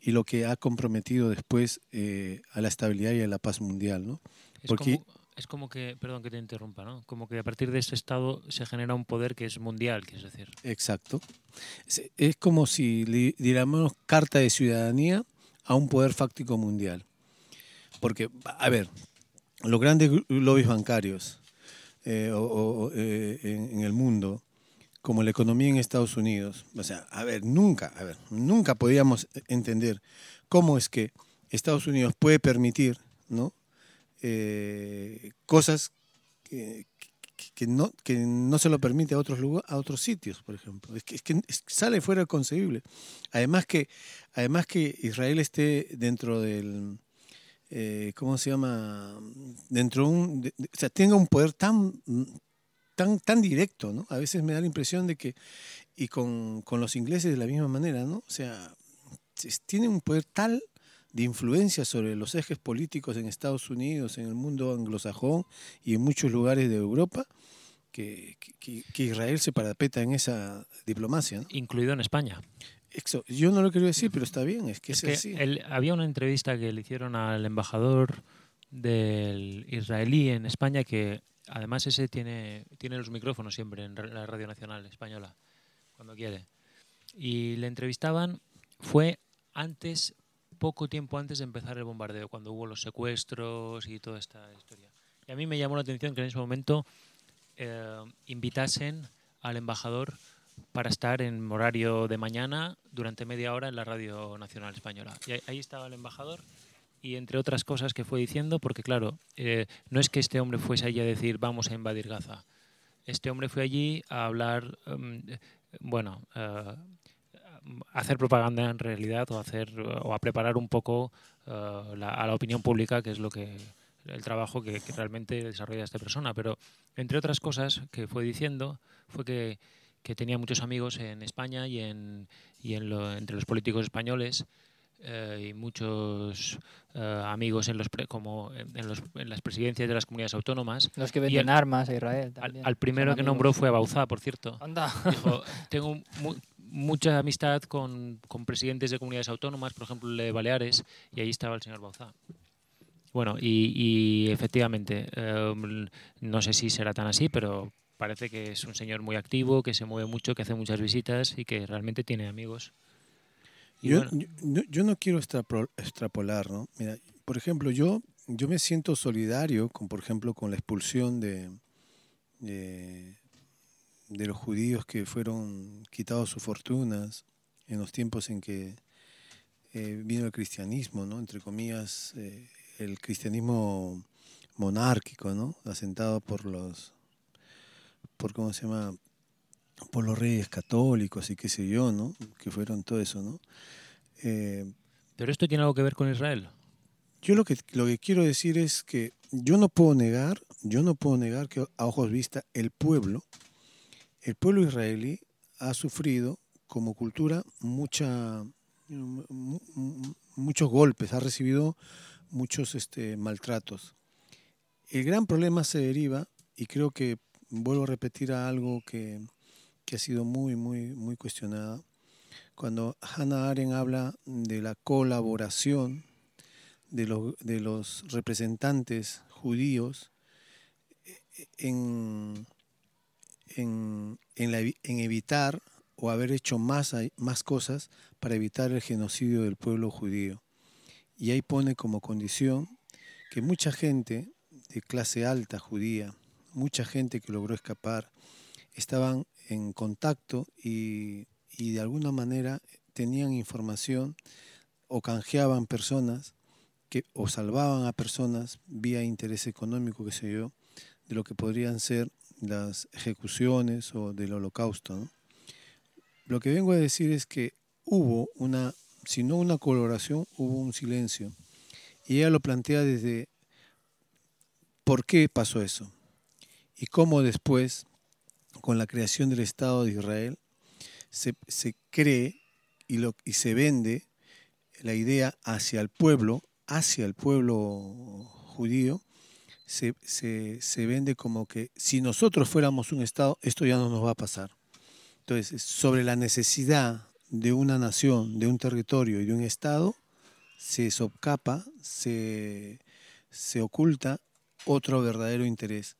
B: y lo que ha comprometido después eh, a la estabilidad y a la paz mundial, ¿no?
C: Es,
B: Porque-
C: como, es como que, perdón que te interrumpa, ¿no? Como que a partir de ese estado se genera un poder que es mundial, que es decir.
B: Exacto. Es, es como si le diéramos carta de ciudadanía a un poder fáctico mundial. Porque, a ver, los grandes lobbies bancarios eh, eh, en, el mundo, como la economía en Estados Unidos, o sea, a ver, nunca, a ver, nunca podíamos entender cómo es que Estados Unidos puede permitir, ¿no? Eh, cosas que, no, que no se lo permite a otros lugares, a otros sitios, por ejemplo. Es que, es que sale fuera de concebible. Además que, además que Israel esté dentro del eh, ¿cómo se llama? Dentro de un, o sea, tenga un poder tan tan tan directo, ¿no? A veces me da la impresión de que y con, con los ingleses de la misma manera, ¿no? O sea, tiene un poder tal de influencia sobre los ejes políticos en Estados Unidos, en el mundo anglosajón y en muchos lugares de Europa, que, que- Israel se parapeta en esa diplomacia.
C: Incluido en España.
B: Eso, yo no lo quiero decir, pero está bien, es que es,
C: Es que
B: así.
C: él- había una entrevista que le hicieron al embajador del israelí en España que además ese tiene, tiene los micrófonos siempre en la Radio Nacional Española, cuando quiere. Y le entrevistaban, fue antes, poco tiempo antes de empezar el bombardeo, cuando hubo los secuestros y toda esta historia. Y a mí me llamó la atención que en ese momento eh, invitasen al embajador para estar en horario de mañana durante media hora en la Radio Nacional Española. Y ahí- estaba el embajador y entre otras cosas que fue diciendo, porque claro, eh, no es que este hombre fuese allí a decir vamos a invadir Gaza. Este hombre fue allí a hablar, em, bueno, eh, hacer propaganda en realidad o hacer o a preparar un poco eh, a la opinión pública, que es lo que el trabajo que realmente desarrolla esta persona. Pero entre otras cosas que fue diciendo fue que, que tenía muchos amigos en España y en, y en lo- entre los políticos españoles eh, y muchos eh, amigos en los pre- como en, en los- en las presidencias de las comunidades autónomas.
D: Los que venden
C: el-
D: armas a Israel
C: Al,
D: también.
C: al primero
D: son
C: que nombró fue a Bauzá, por cierto.
D: Anda.
C: Dijo, tengo mu- mucha amistad con, con presidentes de comunidades autónomas, por ejemplo, el de Baleares, y ahí estaba el señor Bauzá. Bueno, y, y efectivamente, eh, no sé si será tan así, pero parece que es un señor muy activo, que se mueve mucho, que hace muchas visitas y que realmente tiene amigos. Y
B: Yo,
C: bueno,
B: yo- no- yo no quiero extrapo- extrapolar, ¿no? Mira, por ejemplo, yo, yo me siento solidario con, por ejemplo, con la expulsión de, de, de los judíos que fueron quitados sus fortunas en los tiempos en que eh, vino el cristianismo, ¿no? Entre comillas, eh, el cristianismo monárquico, ¿no? Asentado por los, por cómo se llama, por los reyes católicos y qué sé yo, ¿no? Que fueron todo eso, ¿no? Eh,
C: pero esto tiene algo que ver con Israel.
B: yo lo que, lo que quiero decir es que yo no puedo negar, yo no puedo negar que a ojos vista el pueblo, el pueblo israelí ha sufrido como cultura mucha, mu- mu- muchos golpes, ha recibido muchos este, maltratos. El gran problema se deriva, y creo que vuelvo a repetir algo que, que ha sido muy, muy, muy cuestionada, cuando Hannah Arendt habla de la colaboración de los, de los representantes judíos en, en, en, en evitar o haber hecho más, más cosas para evitar el genocidio del pueblo judío. Y ahí pone como condición que mucha gente de clase alta judía, mucha gente que logró escapar, estaban en contacto y, y de alguna manera tenían información o canjeaban personas que o salvaban a personas vía interés económico, qué sé yo, de lo que podrían ser las ejecuciones o del holocausto. Lo que vengo a decir es que hubo una, si no una colaboración, hubo un silencio. Y ella lo plantea desde por qué pasó eso y cómo después, con la creación del Estado de Israel, se, se cree y, lo, y se vende la idea hacia el pueblo, hacia el pueblo judío, se, se, se vende como que si nosotros fuéramos un Estado, esto ya no nos va a pasar. Entonces, sobre la necesidad de una nación, de un territorio y de un Estado, se socapa, se, se oculta otro verdadero interés.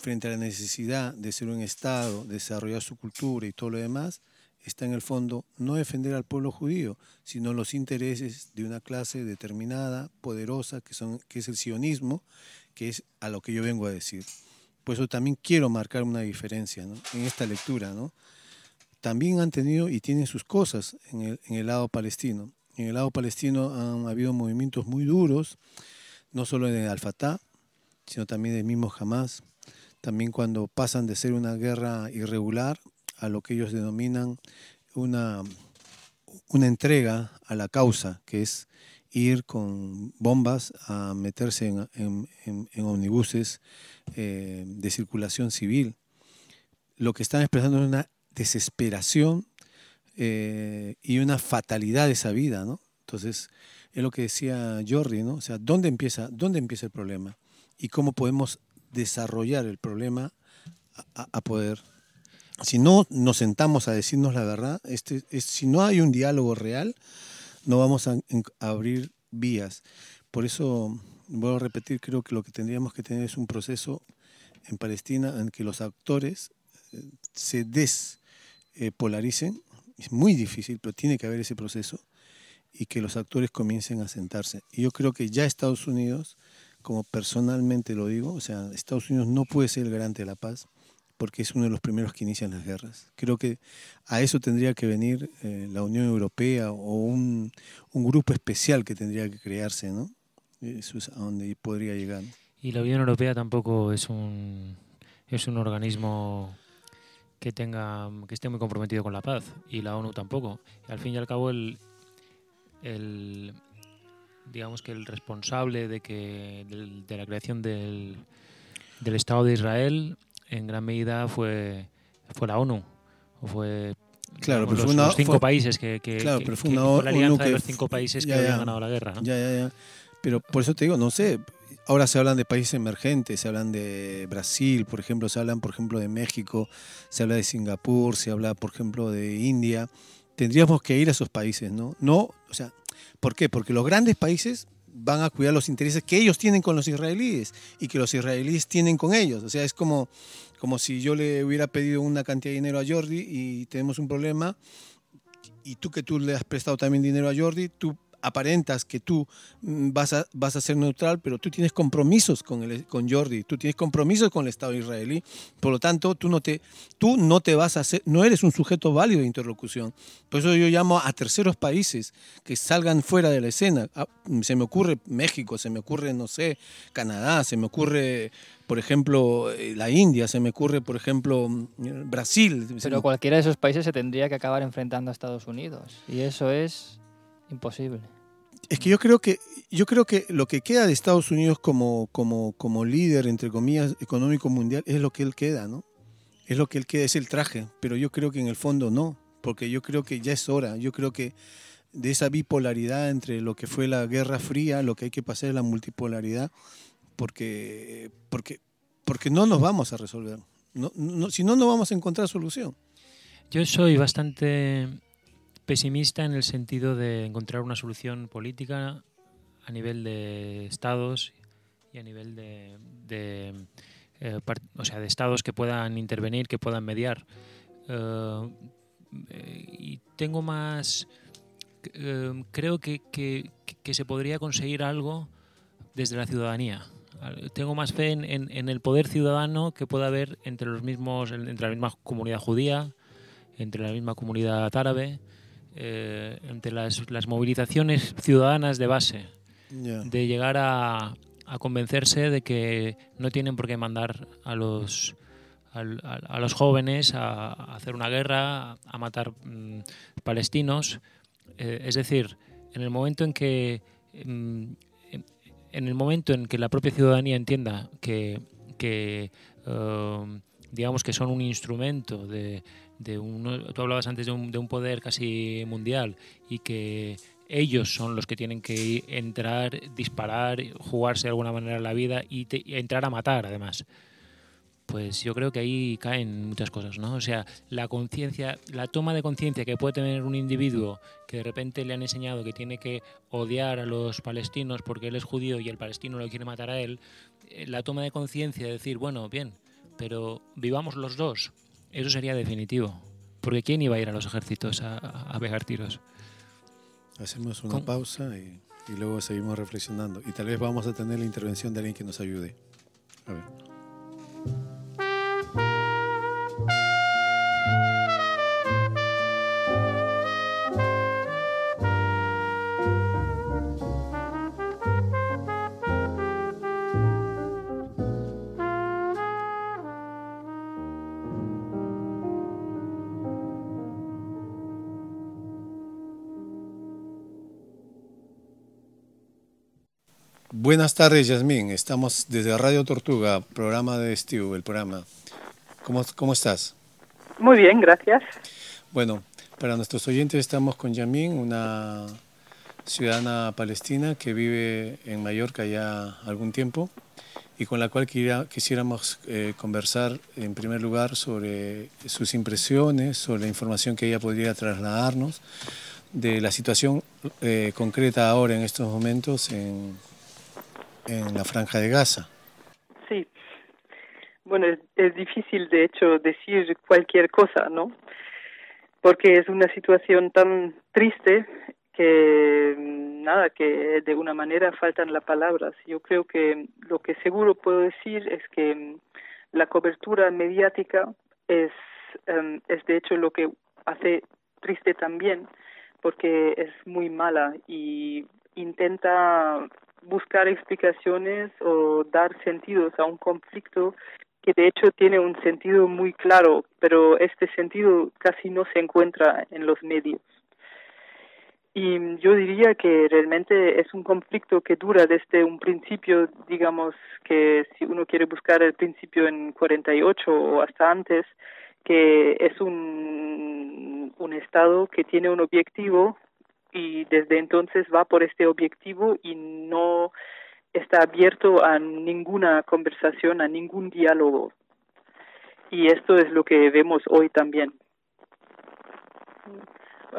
B: Frente a la necesidad de ser un Estado, desarrollar su cultura y todo lo demás, está en el fondo no defender al pueblo judío, sino los intereses de una clase determinada, poderosa, que, son, que es el sionismo, que es a lo que yo vengo a decir. Por eso también quiero marcar una diferencia en esta lectura. También han tenido y tienen sus cosas en el, en el lado palestino. En el lado palestino han habido movimientos muy duros, no solo en el Al-Fatah, sino también del mismo Hamas. También cuando pasan de ser una guerra irregular a lo que ellos denominan una, una entrega a la causa, que es ir con bombas a meterse en, en, en, omnibuses eh, de circulación civil. Lo que están expresando es una desesperación eh, y una fatalidad de esa vida, ¿no? Entonces, es lo que decía Jordi, ¿no? O sea, ¿dónde empieza, dónde empieza el problema? Y cómo podemos desarrollar el problema a, poder. Si no nos sentamos a decirnos la verdad, este, es, si no hay un diálogo real, no vamos a, a abrir vías. Por eso, vuelvo a repetir, creo que lo que tendríamos que tener es un proceso en Palestina en que los actores eh, se despolaricen. es muy difícil, pero tiene que haber ese proceso y que los actores comiencen a sentarse. Y yo creo que ya Estados Unidos, como personalmente lo digo, o sea, Estados Unidos no puede ser el garante de la paz porque es uno de los primeros que inician las guerras. Creo que a eso tendría que venir eh, la Unión Europea o un, grupo especial que tendría que crearse, ¿no? Eso es a donde podría llegar.
C: Y la Unión Europea tampoco es un, es un organismo que tenga que esté muy comprometido con la paz y la ONU tampoco. Al fin y al cabo el digamos que el responsable de que de, de la creación del, del Estado de Israel en gran medida fue fue la ONU o fue
B: Claro, pero
C: los,
B: fue una,
C: los cinco
B: fue,
C: países que, que,
B: claro,
C: que-
B: pero fue
C: que-
B: una
C: fue la alianza de
B: que-
C: los cinco países
B: ya,
C: que
B: ya.
C: habían ganado la guerra, ¿no?
B: Ya, ya, ya. Pero por eso te digo, no sé. Ahora se hablan de países emergentes, se hablan de Brasil, por ejemplo, se hablan, por ejemplo, de México, se habla de Singapur, se habla, por ejemplo, de India. Tendríamos que ir a esos países, ¿no? No, o sea, ¿por qué? Porque los grandes países van a cuidar los intereses que ellos tienen con los israelíes y que los israelíes tienen con ellos. O sea, es como, como si yo le hubiera pedido una cantidad de dinero a Jordi y tenemos un problema y tú que tú le has prestado también dinero a Jordi, tú aparentas que tú mm, vas a, vas a ser neutral, pero tú tienes compromisos con, el, con Jordi, tú tienes compromisos con el Estado israelí, por lo tanto tú no te, tú no te vas a hacer, no eres un sujeto válido de interlocución. Por eso yo llamo a terceros países que salgan fuera de la escena. Ah, Se me ocurre México, se me ocurre, no sé, Canadá, se me ocurre, por ejemplo, eh, la India, se me ocurre, por ejemplo, mm, Brasil.
D: Pero cualquiera de esos países se tendría que acabar enfrentando a Estados Unidos. Y eso es imposible.
B: Es que yo creo que yo creo que lo que queda de Estados Unidos como, como, como líder, entre comillas, económico mundial, es lo que él queda, ¿no? Es lo que él queda, es el traje. Pero yo creo que en el fondo no, porque yo creo que ya es hora. Yo creo que de esa bipolaridad entre lo que fue la Guerra Fría, lo que hay que pasar es la multipolaridad, porque, porque, porque no nos vamos a resolver. No, no- si no, no vamos a encontrar solución.
C: Yo soy bastante pesimista en el sentido de encontrar una solución política a nivel de estados y a nivel de, eh, o sea, de estados que puedan intervenir, que puedan mediar. Eh, eh, y tengo más... creo que, que- se podría conseguir algo desde la ciudadanía. Tengo más fe en, en- en el poder ciudadano que pueda haber entre los mismos, entre la misma comunidad judía, entre la misma comunidad árabe, eh, entre las, las movilizaciones ciudadanas de base, de llegar a, a convencerse de que no tienen por qué mandar a los al- a, a los jóvenes a, hacer una guerra, a matar mm, palestinos. Eh, es decir, en el momento en que mm, en, el momento en que la propia ciudadanía entienda que, que eh, digamos que son un instrumento de, de un, tú hablabas antes de un, de un poder casi mundial y que ellos son los que tienen que entrar, disparar, jugarse de alguna manera la vida y, y entrar a matar, además. Pues yo creo que ahí caen muchas cosas, ¿no? O sea, la conciencia, la toma de conciencia que puede tener un individuo que de repente le han enseñado que tiene que odiar a los palestinos porque él es judío y el palestino lo quiere matar a él, eh, la toma de conciencia de decir, bueno, bien, pero vivamos los dos, eso sería definitivo. Porque ¿quién iba a ir a los ejércitos a, a pegar tiros?
B: Hacemos una pausa y, y luego seguimos reflexionando. Y tal vez vamos a tener la intervención de alguien que nos ayude. A ver. Buenas tardes, Yasmín. Estamos desde Radio Tortuga, programa de Steve, el programa. ¿Cómo, cómo estás?
F: Muy bien, gracias.
B: Bueno, para nuestros oyentes estamos con Yamin, una ciudadana palestina que vive en Mallorca ya algún tiempo y con la cual quisiéramos eh, conversar en primer lugar sobre sus impresiones, sobre la información que ella podría trasladarnos de la situación eh, concreta ahora en estos momentos en, en la franja de Gaza.
F: Sí. Bueno, es, es difícil de hecho decir cualquier cosa, ¿no? Porque es una situación tan triste que mm, nada, que de una manera faltan las palabras. Yo creo que lo que seguro puedo decir es que mm, la cobertura mediática es, em, es de hecho lo que hace triste también, porque es muy mala y intenta buscar explicaciones o dar sentidos a un conflicto que de hecho tiene un sentido muy claro, pero este sentido casi no se encuentra en los medios. Y yo diría que realmente es un conflicto que dura desde un principio, digamos que si uno quiere buscar el principio en 48 o hasta antes, que es un, un Estado que tiene un objetivo y desde entonces va por este objetivo y no está abierto a ninguna conversación, a ningún diálogo. Y esto es lo que vemos hoy también.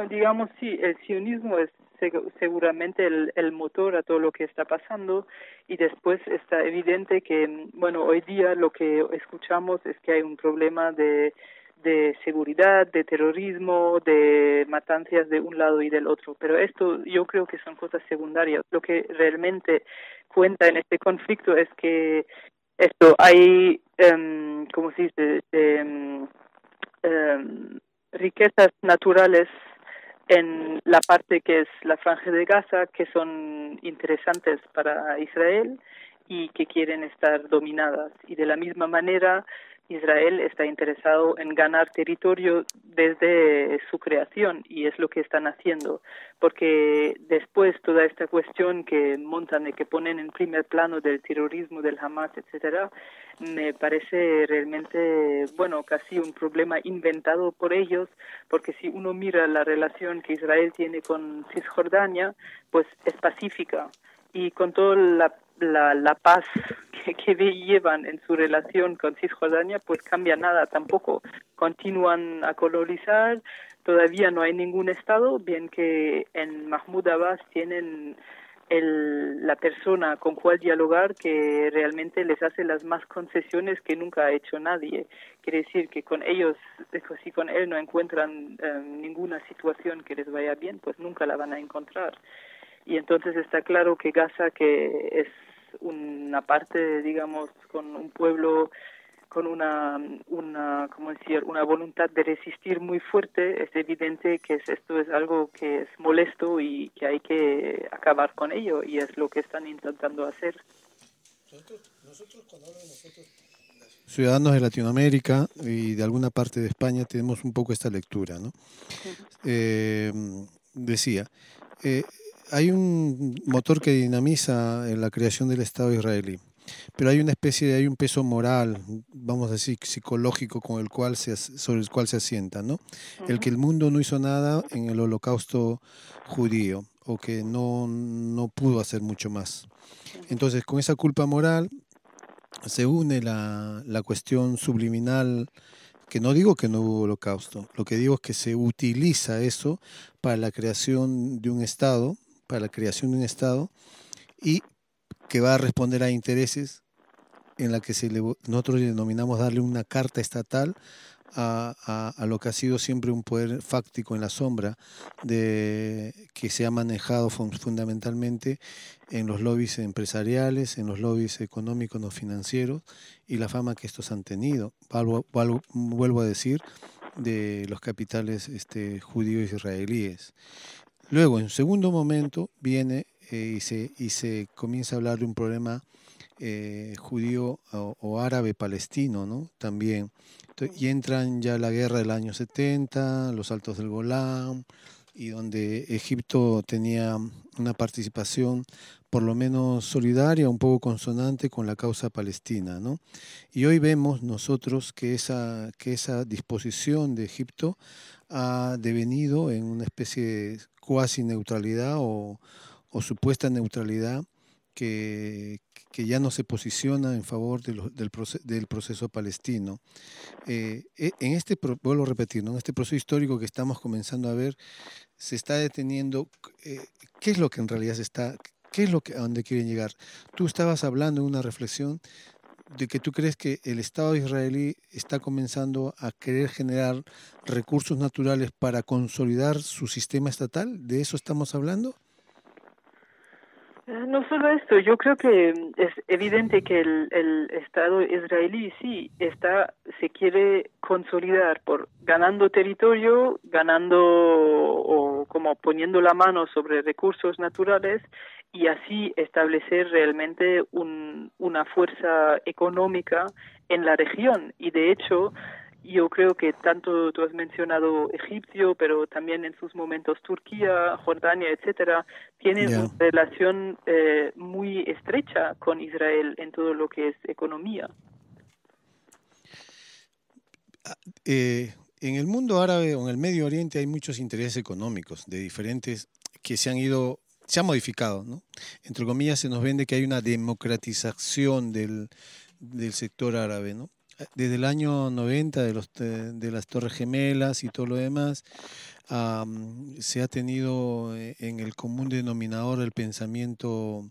F: Digamos, sí, el sionismo es seg- seguramente el, el motor a todo lo que está pasando y después está evidente que, bueno, hoy día lo que escuchamos es que hay un problema de, de seguridad, de terrorismo, de matanzas de un lado y del otro, pero esto yo creo que son cosas secundarias. Lo que realmente cuenta en este conflicto es que esto hay, um, ¿cómo se dice? Em, riquezas naturales en la parte que es la franja de Gaza que son interesantes para Israel y que quieren estar dominadas. Y de la misma manera, Israel está interesado en ganar territorio desde su creación y es lo que están haciendo, porque después toda esta cuestión que montan y que ponen en primer plano del terrorismo, del Hamas, etcétera, me parece realmente, bueno, casi un problema inventado por ellos, porque si uno mira la relación que Israel tiene con Cisjordania, pues es pacífica y con toda la, la, la paz que, que llevan en su relación con Cisjordania, pues cambia nada tampoco. Continúan a colonizar, todavía no hay ningún Estado, bien que en Mahmoud Abbas tienen el, la persona con cual dialogar que realmente les hace las más concesiones que nunca ha hecho nadie. Quiere decir que con ellos, eh, si con él no encuentran eh, ninguna situación que les vaya bien, pues nunca la van a encontrar. Y entonces está claro que Gaza, que es una parte, digamos, con un pueblo con una, una, ¿cómo decir?, una voluntad de resistir muy fuerte, es evidente que es- esto es algo que es molesto y que hay que acabar con ello, y es lo que están intentando hacer.
B: ciudadanos de Latinoamérica y de alguna parte de España tenemos un poco esta lectura, ¿no? Eh, decía, eh, hay un motor que dinamiza en la creación del Estado israelí, pero hay una especie de, hay un peso moral, vamos a decir, psicológico con el cual se, sobre el cual se asienta, ¿no? El que el mundo no hizo nada en el holocausto judío. o que no, no pudo hacer mucho más. Entonces, con esa culpa moral se une la, la cuestión subliminal, que no digo que no hubo holocausto, lo que digo es que se utiliza eso para la creación de un Estado, para la creación de un Estado, y que va a responder a intereses en la que se le, nosotros denominamos darle una carta estatal a, lo que ha sido siempre un poder fáctico en la sombra, de, que se ha manejado fun- fundamentalmente en los lobbies empresariales, en los lobbies económicos, no financieros, y la fama que estos han tenido. Vuelvo a decir, de los capitales este, judíos israelíes. Luego, en segundo momento, viene eh, y, se, y se comienza a hablar de un problema eh, judío o, árabe palestino, ¿no? También. Y entran ya la guerra del año 70, los altos del Golán, y donde Egipto tenía una participación por lo menos solidaria, un poco consonante con la causa palestina, ¿no? Y hoy vemos nosotros que esa, que esa disposición de Egipto ha devenido en una especie de cuasi neutralidad o, o supuesta neutralidad que, que ya no se posiciona en favor de lo- del, proce- del proceso palestino. Eh, e- en este, vuelvo a repetir, ¿no? en este proceso histórico que estamos comenzando a ver, se está deteniendo eh, qué es lo que en realidad se está, qué es lo que a dónde quieren llegar. Tú estabas hablando en una reflexión de que tú crees que el Estado israelí está comenzando a querer generar recursos naturales para consolidar su sistema estatal. ¿De eso estamos hablando?
F: Eh, No solo esto, yo creo que es evidente que el, el Estado israelí sí está, se quiere consolidar por ganando territorio, ganando o como poniendo la mano sobre recursos naturales y así establecer realmente un, una fuerza económica en la región. Y de hecho, yo creo que tanto tú has mencionado Egipto, pero también en sus momentos Turquía, Jordania, etcétera, tienen
B: Ya.
F: una relación eh, muy estrecha con Israel en todo lo que es economía.
B: Eh, en el mundo árabe o en el Medio Oriente hay muchos intereses económicos de diferentes que se han ido, se han modificado, ¿no? Entre comillas se nos vende que hay una democratización del, del sector árabe, ¿no? Desde el año 90 de, los, de, de las Torres Gemelas y todo lo demás, am, se ha tenido eh, en el común denominador el pensamiento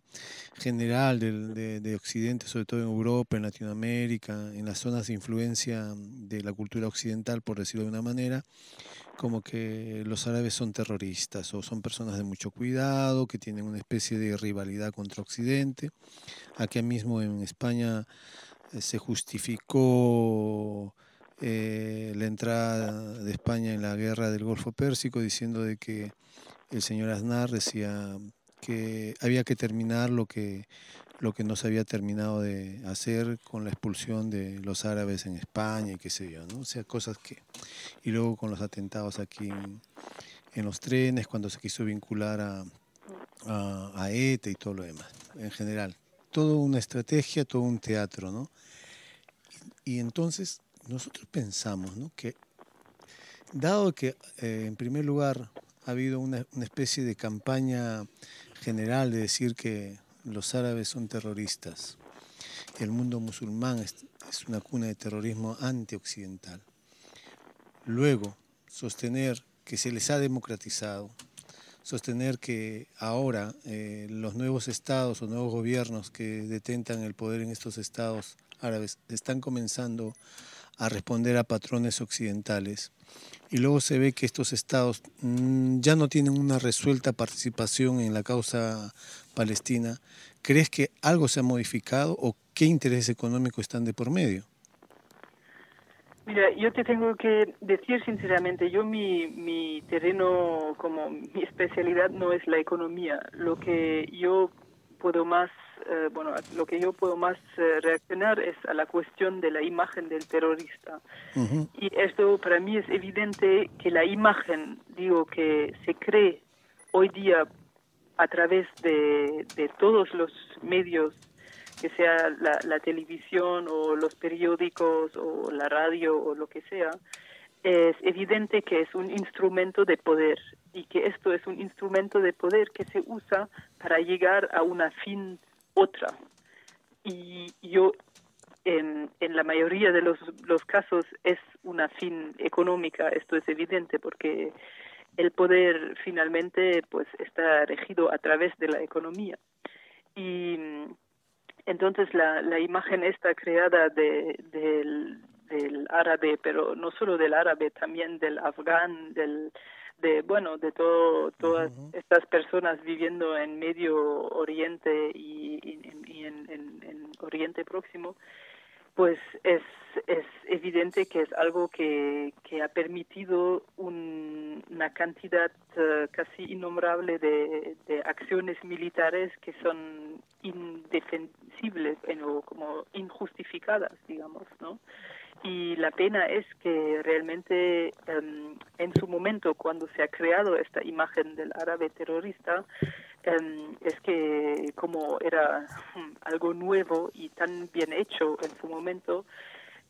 B: general del, de, de Occidente, sobre todo en Europa, en Latinoamérica, en las zonas de influencia de la cultura occidental, por decirlo de una manera, como que los árabes son terroristas o son personas de mucho cuidado, que tienen una especie de rivalidad contra Occidente. Aquí mismo en España se justificó eh, la entrada de España en la guerra del Golfo Pérsico diciendo de que el señor Aznar decía que había que terminar lo que lo que no se había terminado de hacer con la expulsión de los árabes en España y qué sé yo, ¿no? O sea, cosas que... Y luego con los atentados aquí en, los trenes, cuando se quiso vincular a, a, a ETA y todo lo demás, en general. Todo una estrategia, todo un teatro, ¿no? Y, entonces nosotros pensamos, ¿no? Que dado que eh, en primer lugar ha habido una, una especie de campaña general de decir que los árabes son terroristas, el mundo musulmán es, es una cuna de terrorismo antioccidental. Luego, sostener que se les ha democratizado, sostener que ahora eh, los nuevos estados o nuevos gobiernos que detentan el poder en estos estados árabes están comenzando a responder a patrones occidentales y luego se ve que estos estados mmm, ya no tienen una resuelta participación en la causa palestina, ¿crees que algo se ha modificado o qué intereses económicos están de por medio?
F: Mira, yo te tengo que decir sinceramente, yo mi, mi terreno como mi especialidad no es la economía. Lo que yo puedo más, eh, bueno, lo que yo puedo más eh, reaccionar es a la cuestión de la imagen del terrorista.
B: Uh -huh.
F: Y esto para mí es evidente que la imagen, digo, que se cree hoy día a través de, de todos los medios que sea la, televisión o los periódicos o la radio o lo que sea, es evidente que es un instrumento de poder y que esto es un instrumento de poder que se usa para llegar a una fin otra. Y yo, en, la mayoría de los, los casos, es una fin económica, esto es evidente, porque el poder finalmente pues está regido a través de la economía. Y entonces la, la imagen esta creada de, del, del árabe, pero no solo del árabe, también del afgán, del de bueno de todo todas estas personas viviendo en Medio Oriente y, y- y en, en- en Oriente Próximo, pues es, es evidente que es algo que, que ha permitido un- una cantidad eh, casi innombrable de, de acciones militares que son indefensibles eh, o como injustificadas, digamos, ¿no? Y la pena es que realmente em, en su momento, cuando se ha creado esta imagen del árabe terrorista, em, es que como era mm, algo nuevo y tan bien hecho en su momento,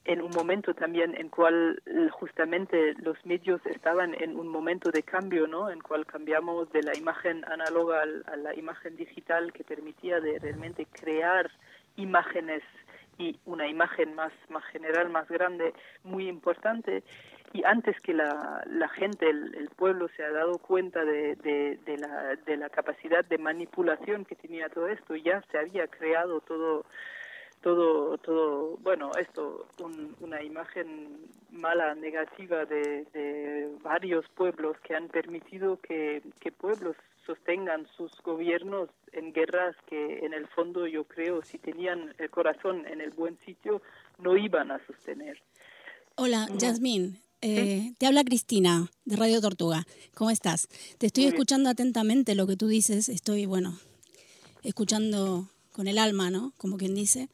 F: en un momento también en cual eh, justamente los medios estaban en un momento de cambio, ¿no? En cual cambiamos de la imagen análoga a la imagen digital que permitía de realmente crear imágenes y una imagen más, más general, más grande, muy importante. Y antes que la, la gente, el, el pueblo se ha dado cuenta de, de, de la, de la capacidad de manipulación que tenía todo esto, ya se había creado todo, todo, todo, bueno, esto, un- una imagen mala, negativa de, de varios pueblos que han permitido que, que pueblos sostengan sus gobiernos en guerras que en el fondo yo creo si tenían el corazón en el buen sitio no iban a sostener.
E: Hola, Yasmín. Eh, te habla Cristina de Radio Tortuga. ¿Cómo estás? Te estoy
F: Muy bien.
E: escuchando atentamente lo que tú dices. Estoy, bueno, escuchando con el alma, ¿no? Como quien dice.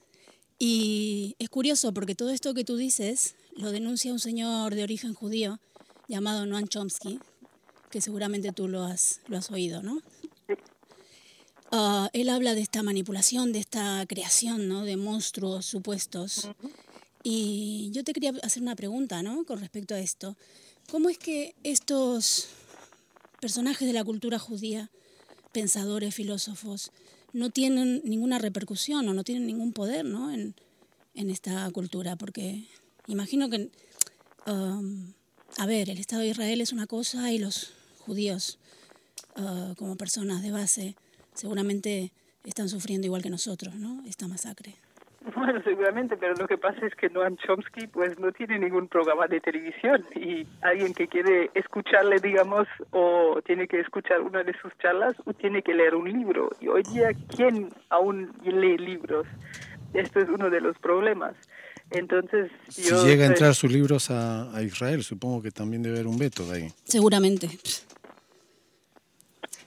E: Y es curioso porque todo esto que tú dices lo denuncia un señor de origen judío llamado Noam Chomsky, que seguramente tú lo has, lo has oído, ¿no? Ah, él habla de esta manipulación, de esta creación, ¿no? De monstruos supuestos. Y yo te quería hacer una pregunta, ¿no? Con respecto a esto. ¿Cómo es que estos personajes de la cultura judía, pensadores, filósofos, no tienen ninguna repercusión o no tienen ningún poder, ¿no? En, en esta cultura, porque imagino que, um, a ver, el Estado de Israel es una cosa y los judíos, uh, como personas de base, seguramente están sufriendo igual que nosotros, ¿no? Esta masacre.
F: Bueno, seguramente, pero lo que pasa es que Noam Chomsky pues no tiene ningún programa de televisión y alguien que quiere escucharle, digamos, o tiene que escuchar una de sus charlas, o tiene que leer un libro. Y hoy día, ¿quién aún lee libros? Esto es uno de los problemas. Entonces,
B: Si
F: yo...
B: llega a entrar sus libros a, a Israel, supongo que también debe haber un veto de ahí.
E: Seguramente.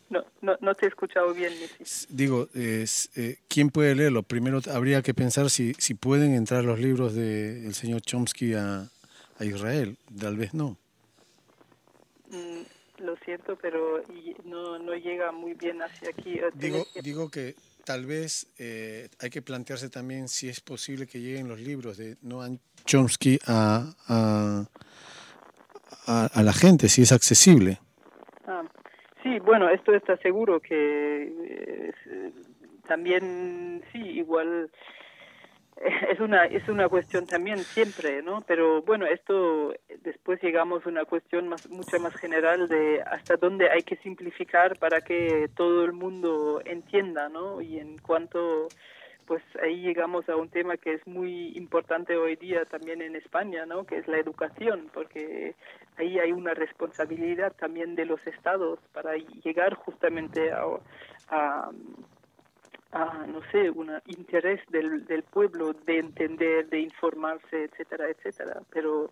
F: No, no, no te he escuchado bien.
B: S- Digo, es, eh, ¿quién puede leerlo? Primero habría que pensar si, si pueden entrar los libros del señor Chomsky a, a Israel. Tal vez no.
F: Mm, lo siento, pero no, no llega muy bien hacia aquí. Eh,
B: Digo,
F: que-
B: digo que tal vez eh, hay que plantearse también si es posible que lleguen los libros de Noam Chomsky a, a, a- a la gente, si es accesible.
F: Ah, sí, bueno, esto está seguro que eh, es, también, sí, igual eh, es una es una cuestión también siempre, ¿no? Pero bueno, esto después llegamos a una cuestión más mucho más general de hasta dónde hay que simplificar para que todo el mundo entienda, ¿no? Y en cuanto pues ahí llegamos a un tema que es muy importante hoy día también en España, ¿no? Que es la educación, porque ahí hay una responsabilidad también de los estados para llegar justamente a, a, no sé, un interés del pueblo de entender, de informarse, etcétera, etcétera. Pero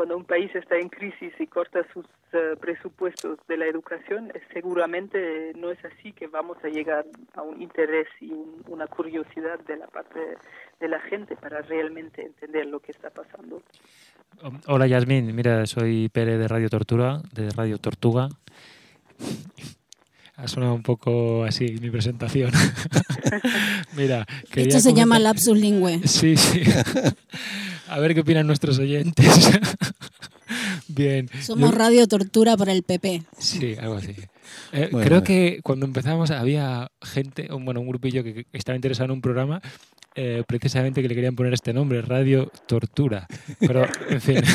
F: cuando un país está en crisis y corta sus eh, presupuestos de la educación, eh, seguramente no es así que vamos a llegar a un interés y un- una curiosidad de la parte de la gente para realmente entender lo que está pasando.
C: Hola Yasmín, mira, soy Pere de Radio Tortura, de Radio Tortuga. Ha sonado un poco así mi presentación. mira,
E: Esto se llama lapsus lingüe.
C: Sí, sí. A ver qué opinan nuestros oyentes. Bien.
E: Somos
C: Yo-
E: radio tortura para el PP.
C: Sí, algo así. Eh,
B: Bueno,
C: creo que cuando empezamos había gente, un- bueno, un grupillo que, que estaba interesado en un programa eh, precisamente que le querían poner este nombre, Radio Tortura. Pero, en fin.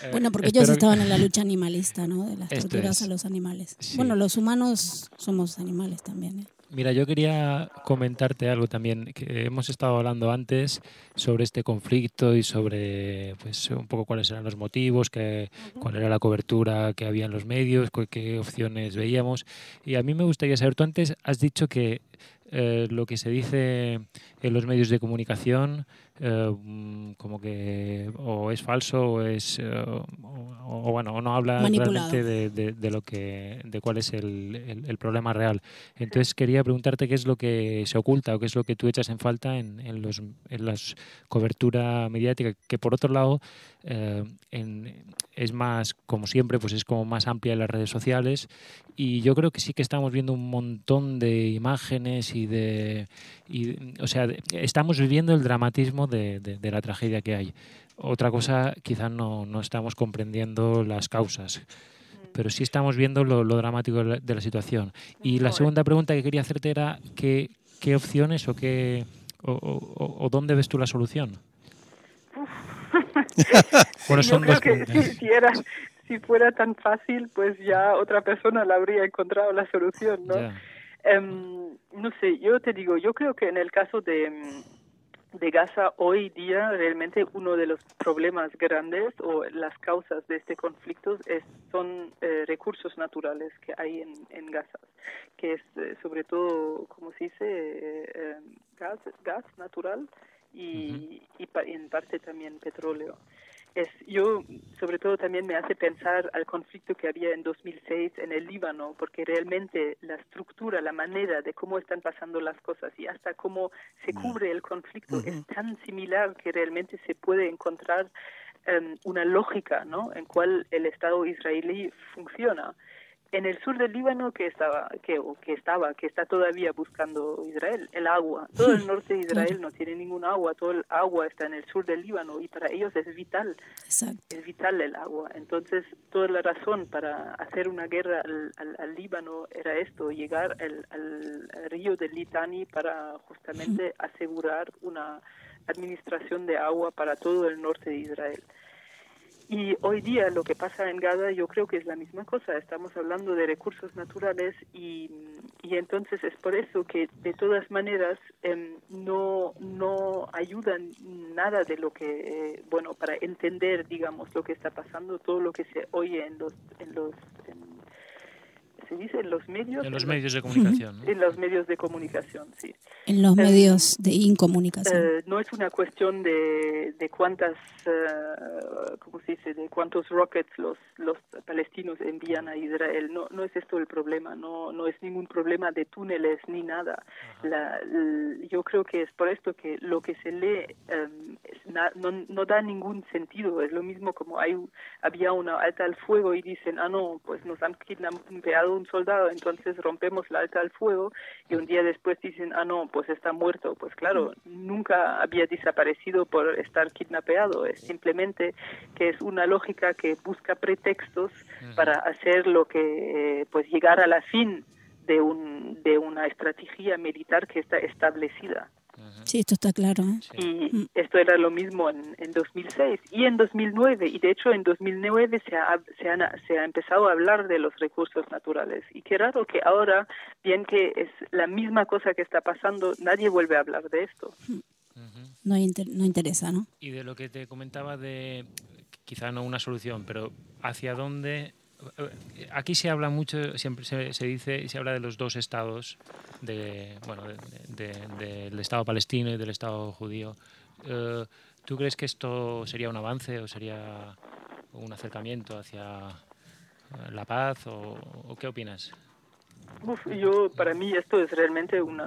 C: Eh,
E: Bueno, porque
C: espero
E: ellos
C: que-
E: estaban en la lucha animalista, ¿no? De las
C: Esto
E: torturas
C: es.
E: a los animales.
C: Sí.
E: Bueno, los humanos somos animales también.
C: Mira, yo quería comentarte algo también que hemos estado hablando antes sobre este conflicto y sobre pues un poco cuáles eran los motivos, que, cuál era la cobertura que había en los medios, cu- qué opciones veíamos. Y a mí me gustaría saber, tú antes has dicho que eh, lo que se dice en los medios de comunicación eh, como que o es falso o es eh, o, o, bueno o no habla
E: Manipulado.
C: realmente de, de- de lo que de cuál es el, el- el problema real entonces quería preguntarte qué es lo que se oculta o qué es lo que tú echas en falta en, en los en las cobertura mediática que por otro lado eh, en- es más como siempre pues es como más amplia en las redes sociales y yo creo que sí que estamos viendo un montón de imágenes y de y, o sea estamos viviendo el dramatismo de, de- de la tragedia que hay. Otra cosa quizás no, no estamos comprendiendo las causas pero sí estamos viendo lo, lo dramático de la, situación. Y la segunda pregunta que quería hacerte era qué, qué opciones o qué o, o- o- o dónde ves tú la solución bueno
F: Yo
C: son
F: creo
C: dos
F: que si, si fuera tan fácil, pues ya otra persona la habría encontrado la solución, ¿no? Em, no sé, yo te digo, yo creo que en el caso de, mm, de Gaza hoy día realmente uno de los problemas grandes o las causas de este conflicto es, son eh, recursos naturales que hay en, en Gaza, que es eh, sobre todo, como se dice, eh, eh, gas, gas natural y, y pa- en parte también petróleo es yo sobre todo también me hace pensar al conflicto que había en 2006 en el Líbano porque realmente la estructura la manera de cómo están pasando las cosas y hasta cómo se cubre el conflicto es tan similar que realmente se puede encontrar em, una lógica no en cual el Estado israelí funciona en el sur del Líbano que estaba que o que estaba que está todavía buscando Israel el agua. Todo el norte de Israel no tiene ningún agua todo el agua está en el sur del Líbano y para ellos es vital.
E: Exacto.
F: es vital el agua. Entonces toda la razón para hacer una guerra al, al- al Líbano era esto llegar al, al río del Litani para justamente asegurar una administración de agua para todo el norte de Israel y hoy día lo que pasa en Gaza yo creo que es la misma cosa. Estamos hablando de recursos naturales y, y entonces es por eso que de todas maneras em, no, no ayudan nada de lo que, eh, bueno, para entender, digamos, lo que está pasando, todo lo que se oye en los, en los, se dice en los medios,
C: en los
F: En
C: medios de comunicación ¿no?
F: en los medios de comunicación, sí.
E: En los
F: Eh,
E: medios de incomunicación.
F: Eh, no es una cuestión de, de cuántas, eh, ¿cómo se dice? De cuántos rockets los, los palestinos envían a Israel. No, no es esto el problema. No, no es ningún problema de túneles ni nada. La- l- yo creo que es por esto que lo que se lee eh, es na- no, no da ningún sentido. Es lo mismo como hay, había una alta al fuego y dicen, ah, no, pues nos han kidnapeado un soldado, entonces rompemos la alta al fuego y un día después dicen, ah, no, pues está muerto. Pues claro, nunca había desaparecido por estar kidnapeado. Es simplemente que es una lógica que busca pretextos para hacer lo que, eh, pues llegar a la fin de, un, de una estrategia militar que está establecida.
E: Sí, esto está claro. ¿eh?
F: Y esto era lo mismo en, en 2006 y en 2009. Y de hecho en 2009 se ha, se, han- se ha empezado a hablar de los recursos naturales. Y qué raro que ahora, bien que es la misma cosa que está pasando, nadie vuelve a hablar de esto.
E: No, inter- no interesa, ¿no?
C: Y de lo que te comentaba de, quizá no una solución, pero hacia dónde... Aquí se habla mucho, siempre se, se dice, se habla de los dos estados, de, bueno, de- de- del Estado palestino y del Estado judío. Eh, ¿Tú crees que esto sería un avance o sería un acercamiento hacia eh, la paz o, o qué opinas?
F: Yo, para mí esto es realmente una,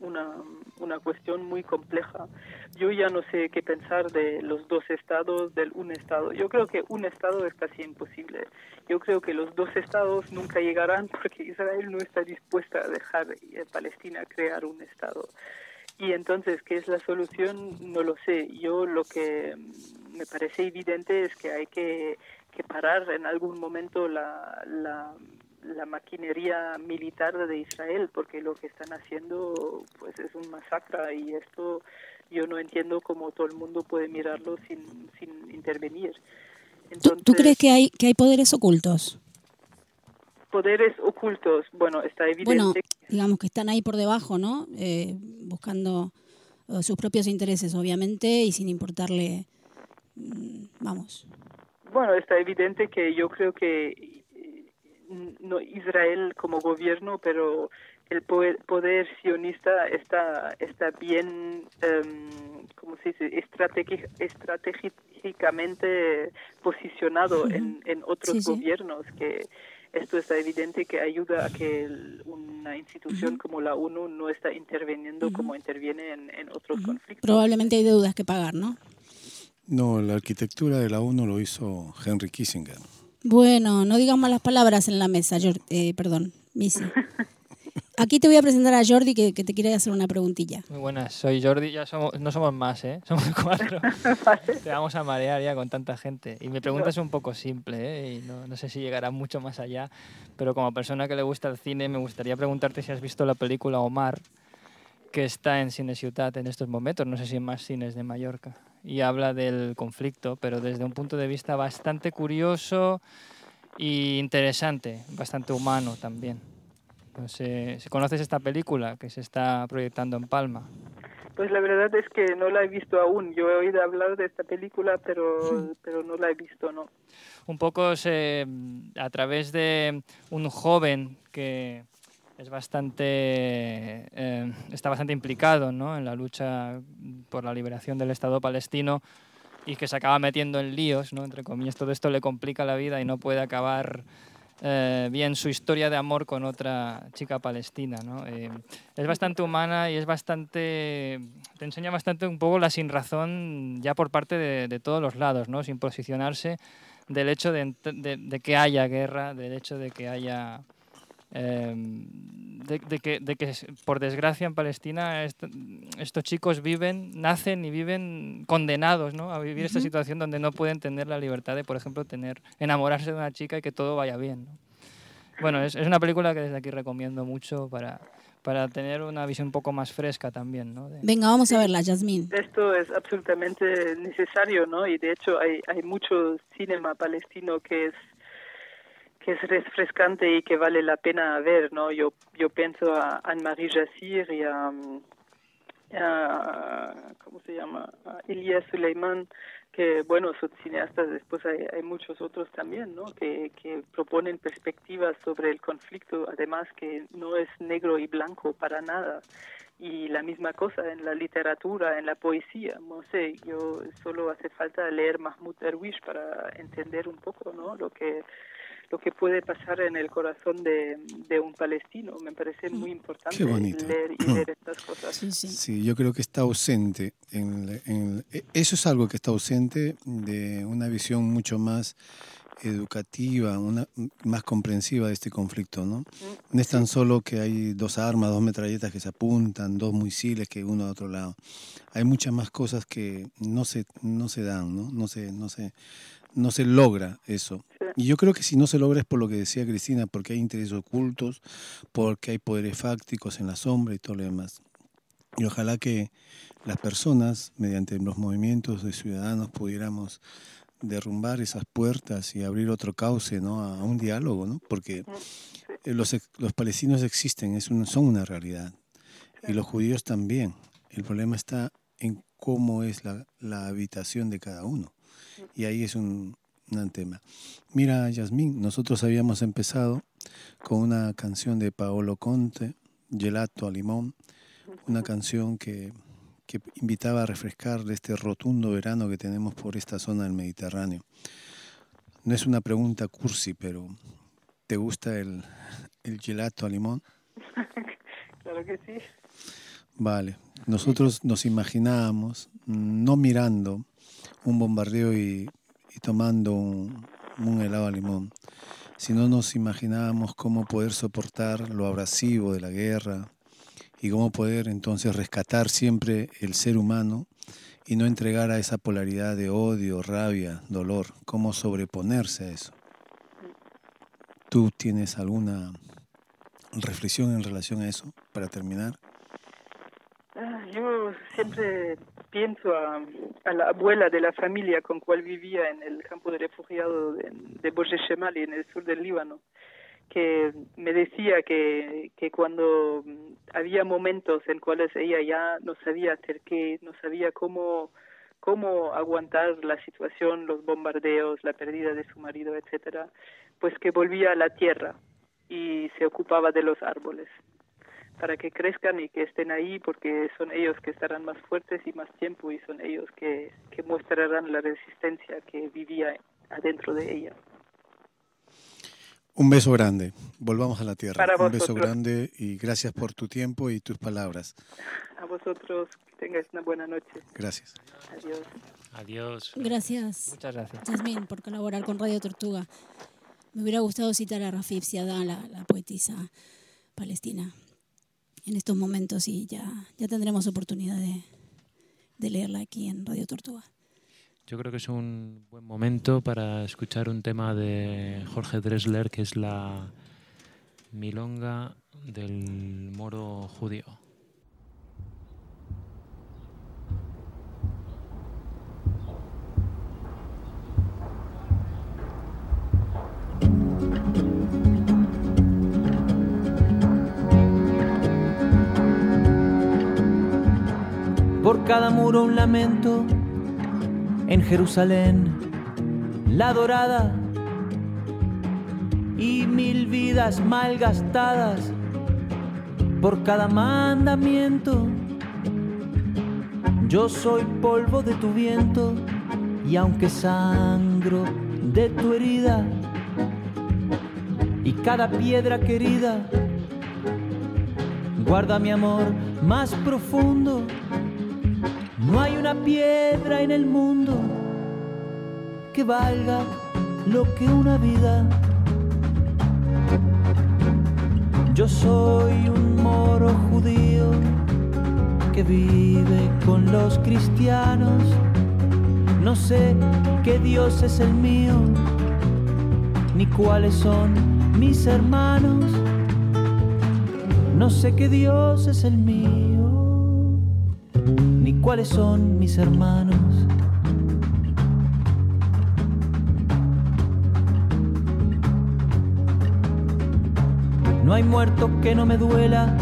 F: una, una cuestión muy compleja. Yo ya no sé qué pensar de los dos estados, del un estado. Yo creo que un estado es casi imposible. Yo creo que los dos estados nunca llegarán porque Israel no está dispuesta a dejar a Palestina crear un estado. Y entonces, ¿qué es la solución? No lo sé. Yo lo que me parece evidente es que hay que que parar en algún momento la, la, la maquinería militar de Israel, porque lo que están haciendo pues es un masacre y esto yo no entiendo cómo todo el mundo puede mirarlo sin, sin intervenir.
E: ¿Tú,
F: Entonces,
E: tú crees que hay, que hay poderes ocultos?
F: poderes ocultos? Bueno, está evidente
E: Bueno, digamos que están ahí por debajo, ¿no? Eh, buscando eh, sus propios intereses, obviamente, y sin importarle, mm, vamos.
F: Bueno, está evidente que yo creo que no Israel como gobierno, pero el poder, sionista está está bien, em, ¿cómo se dice? Estratégicamente posicionado en, en otros
E: Sí, sí.
F: gobiernos que esto está evidente que ayuda a que el- una institución como la ONU no está interviniendo como interviene en, en otros conflictos.
E: Probablemente hay deudas que pagar, ¿no?
B: No, la arquitectura de la ONU lo hizo Henry Kissinger.
E: Bueno, no digamos malas palabras en la mesa, Jor- eh, perdón, Missy. Aquí te voy a presentar a Jordi que, que te quiere hacer una preguntilla.
D: Muy buenas, soy Jordi, ya somos, no somos más, ¿eh? Somos cuatro. Te vamos a marear ya con tanta gente. Y mi pregunta es un poco simple, ¿eh? Y no, no sé si llegará mucho más allá, pero como persona que le gusta el cine, me gustaría preguntarte si has visto la película Omar, que está en Cine Ciutat en estos momentos, no sé si en más cines de Mallorca, y habla del conflicto, pero desde un punto de vista bastante curioso y interesante, bastante humano también. No sé, si conoces esta película que se está proyectando en Palma.
F: Pues la verdad es que no la he visto aún. Yo he oído hablar de esta película, pero, pero no la he visto, ¿no?
D: Un poco se, a través de un joven que es bastante eh, está bastante implicado ¿no? en la lucha por la liberación del Estado palestino y que se acaba metiendo en líos, ¿no? entre comillas, todo esto le complica la vida y no puede acabar eh, bien su historia de amor con otra chica palestina. ¿no? Eh, es bastante humana y es bastante. te enseña bastante un poco la sin razón ya por parte de, de todos los lados, ¿no? sin posicionarse del hecho de, de- de que haya guerra, del hecho de que haya. Eh, de, de que, de que, por desgracia, en Palestina est- estos chicos viven, nacen y viven condenados ¿no? a vivir esta situación donde no pueden tener la libertad de, por ejemplo, tener enamorarse de una chica y que todo vaya bien. ¿no? Bueno, es, es una película que desde aquí recomiendo mucho para, para tener una visión un poco más fresca también. ¿no? De-
E: Venga, vamos a verla, Yasmín.
F: Esto es absolutamente necesario, ¿no? Y de hecho hay, hay mucho cinema palestino que es que es refrescante y que vale la pena ver, ¿no? Yo yo pienso a Anne-Marie Jassir y a, ¿cómo se llama? A Elias Suleiman, que bueno, son cineastas, después hay, muchos otros también, ¿no? Que, que proponen perspectivas sobre el conflicto, además que no es negro y blanco para nada. Y la misma cosa en la literatura, en la poesía, no sé, yo solo hace falta leer Mahmoud Darwish para entender un poco, ¿no? Lo que lo que puede pasar en el corazón de, de un palestino. Me parece muy importante leer y ver estas cosas.
E: Sí, sí.
B: Sí, yo creo que está ausente. En, en- e- eso es algo que está ausente de una visión mucho más educativa, una, más comprensiva de este conflicto, ¿no? No es tan solo que hay dos armas, dos metralletas que se apuntan, dos misiles que uno a otro lado. Hay muchas más cosas que no se, no se dan, ¿no? No se, no se, no se logra eso. Y yo creo que si no se logra es por lo que decía Cristina, porque hay intereses ocultos, porque hay poderes fácticos en la sombra y todo lo demás. Y ojalá que las personas, mediante los movimientos de ciudadanos, pudiéramos derrumbar esas puertas y abrir otro cauce ¿no? a, un diálogo, ¿no? porque eh, los, los palestinos existen, es un- son una realidad, y los judíos también. El problema está en cómo es la, la habitación de cada uno, y ahí es un, un tema. Mira, Yasmín, nosotros habíamos empezado con una canción de Paolo Conte, Gelato a Limón, una canción que, que invitaba a refrescar de este rotundo verano que tenemos por esta zona del Mediterráneo. No es una pregunta cursi, pero ¿te gusta el, el gelato a limón?
F: Claro que sí.
B: Vale, nosotros nos imaginábamos no mirando un bombardeo y, tomando un, un helado a limón, sino nos imaginábamos cómo poder soportar lo abrasivo de la guerra y cómo poder entonces rescatar siempre el ser humano y no entregar a esa polaridad de odio, rabia, dolor, cómo sobreponerse a eso. ¿Tú tienes alguna reflexión en relación a eso para terminar?
F: Siempre pienso a, la abuela de la familia con cual vivía en el campo de refugiados de, de Boje Shemali, en el sur del Líbano, que me decía que, que cuando había momentos en cuales ella ya no sabía hacer qué, no sabía cómo, cómo aguantar la situación, los bombardeos, la pérdida de su marido, etcétera, pues que volvía a la tierra y se ocupaba de los árboles para que crezcan y que estén ahí porque son ellos que estarán más fuertes y más tiempo y son ellos que, que mostrarán la resistencia que vivía adentro de ella.
B: Un beso grande. Volvamos a la tierra.
F: Para
B: Un beso grande y gracias por tu tiempo y tus palabras.
F: A vosotros, que tengáis una buena noche.
B: Gracias.
F: Adiós.
C: Adiós.
E: Gracias,
D: Muchas gracias.
E: Yasmín, por colaborar con Radio Tortuga. Me hubiera gustado citar a Rafif Siadan, la, la poetisa palestina, en estos momentos y ya, ya tendremos oportunidad de, de leerla aquí en Radio Tortuga.
C: Yo creo que es un buen momento para escuchar un tema de Jorge Dressler, que es la milonga del moro judío.
G: Por cada muro un lamento en Jerusalén, la dorada y mil vidas mal gastadas por cada mandamiento. Yo soy polvo de tu viento y aunque sangro de tu herida y cada piedra querida guarda mi amor más profundo. No hay una piedra en el mundo que valga lo que una vida. Yo soy un moro judío que vive con los cristianos. No sé qué Dios es el mío, ni cuáles son mis hermanos. No sé qué Dios es el mío, cuáles son mis hermanos. No hay muerto que no me duela,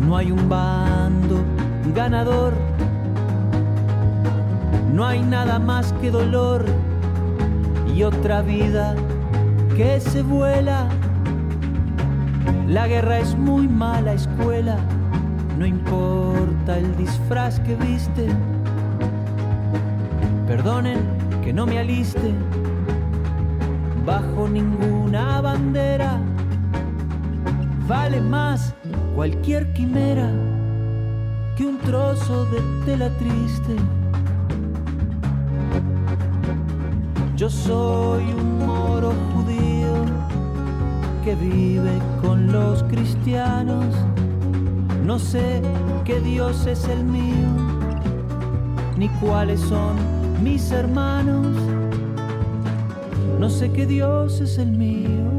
G: no hay un bando ganador, no hay nada más que dolor y otra vida que se vuela. La guerra es muy mala escuela, no importa el disfraz que viste. Perdonen que no me aliste bajo ninguna bandera. Vale más cualquier quimera que un trozo de tela triste. Yo soy un moro judío que vive con los cristianos. No sé qué Dios es el mío, ni cuáles son mis hermanos. No sé qué Dios es el mío,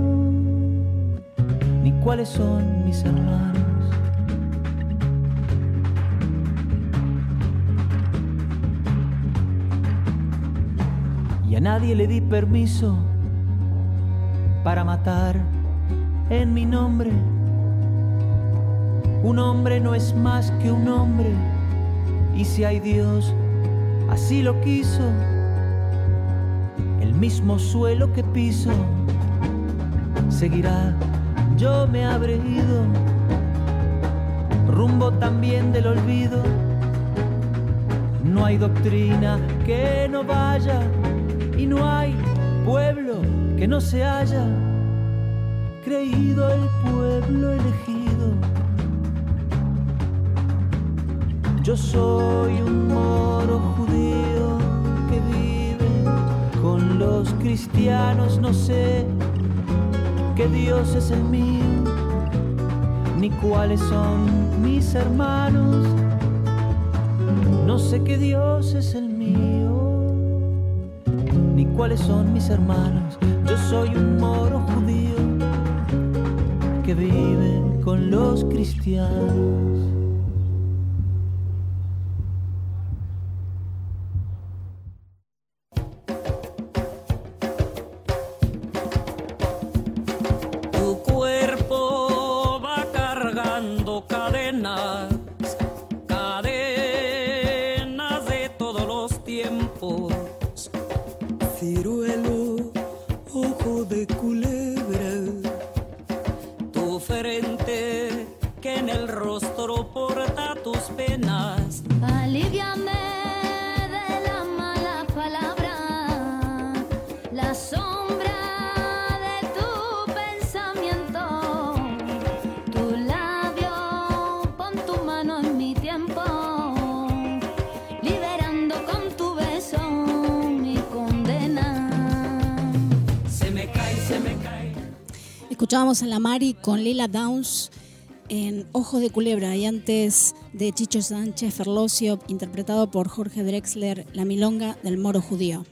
G: ni cuáles son mis hermanos. Y a nadie le di permiso para matar en mi nombre. Un hombre no es más que un hombre. Y si hay Dios, así lo quiso. El mismo suelo que piso seguirá. Yo me habré ido rumbo también del olvido. No hay doctrina que no vaya y no hay pueblo que no se haya creído el pueblo elegido. Yo soy un moro judío que vive con los cristianos, no sé qué Dios es el mío, ni cuáles son mis hermanos. No sé qué Dios es el mío, ni cuáles son mis hermanos. Yo soy un moro judío que vive con los cristianos.
E: Escuchábamos a la Mari con Lila Downs en Ojo de Culebra y antes de Chicho Sánchez Ferlosio, interpretado por Jorge Drexler, La Milonga del Moro Judío.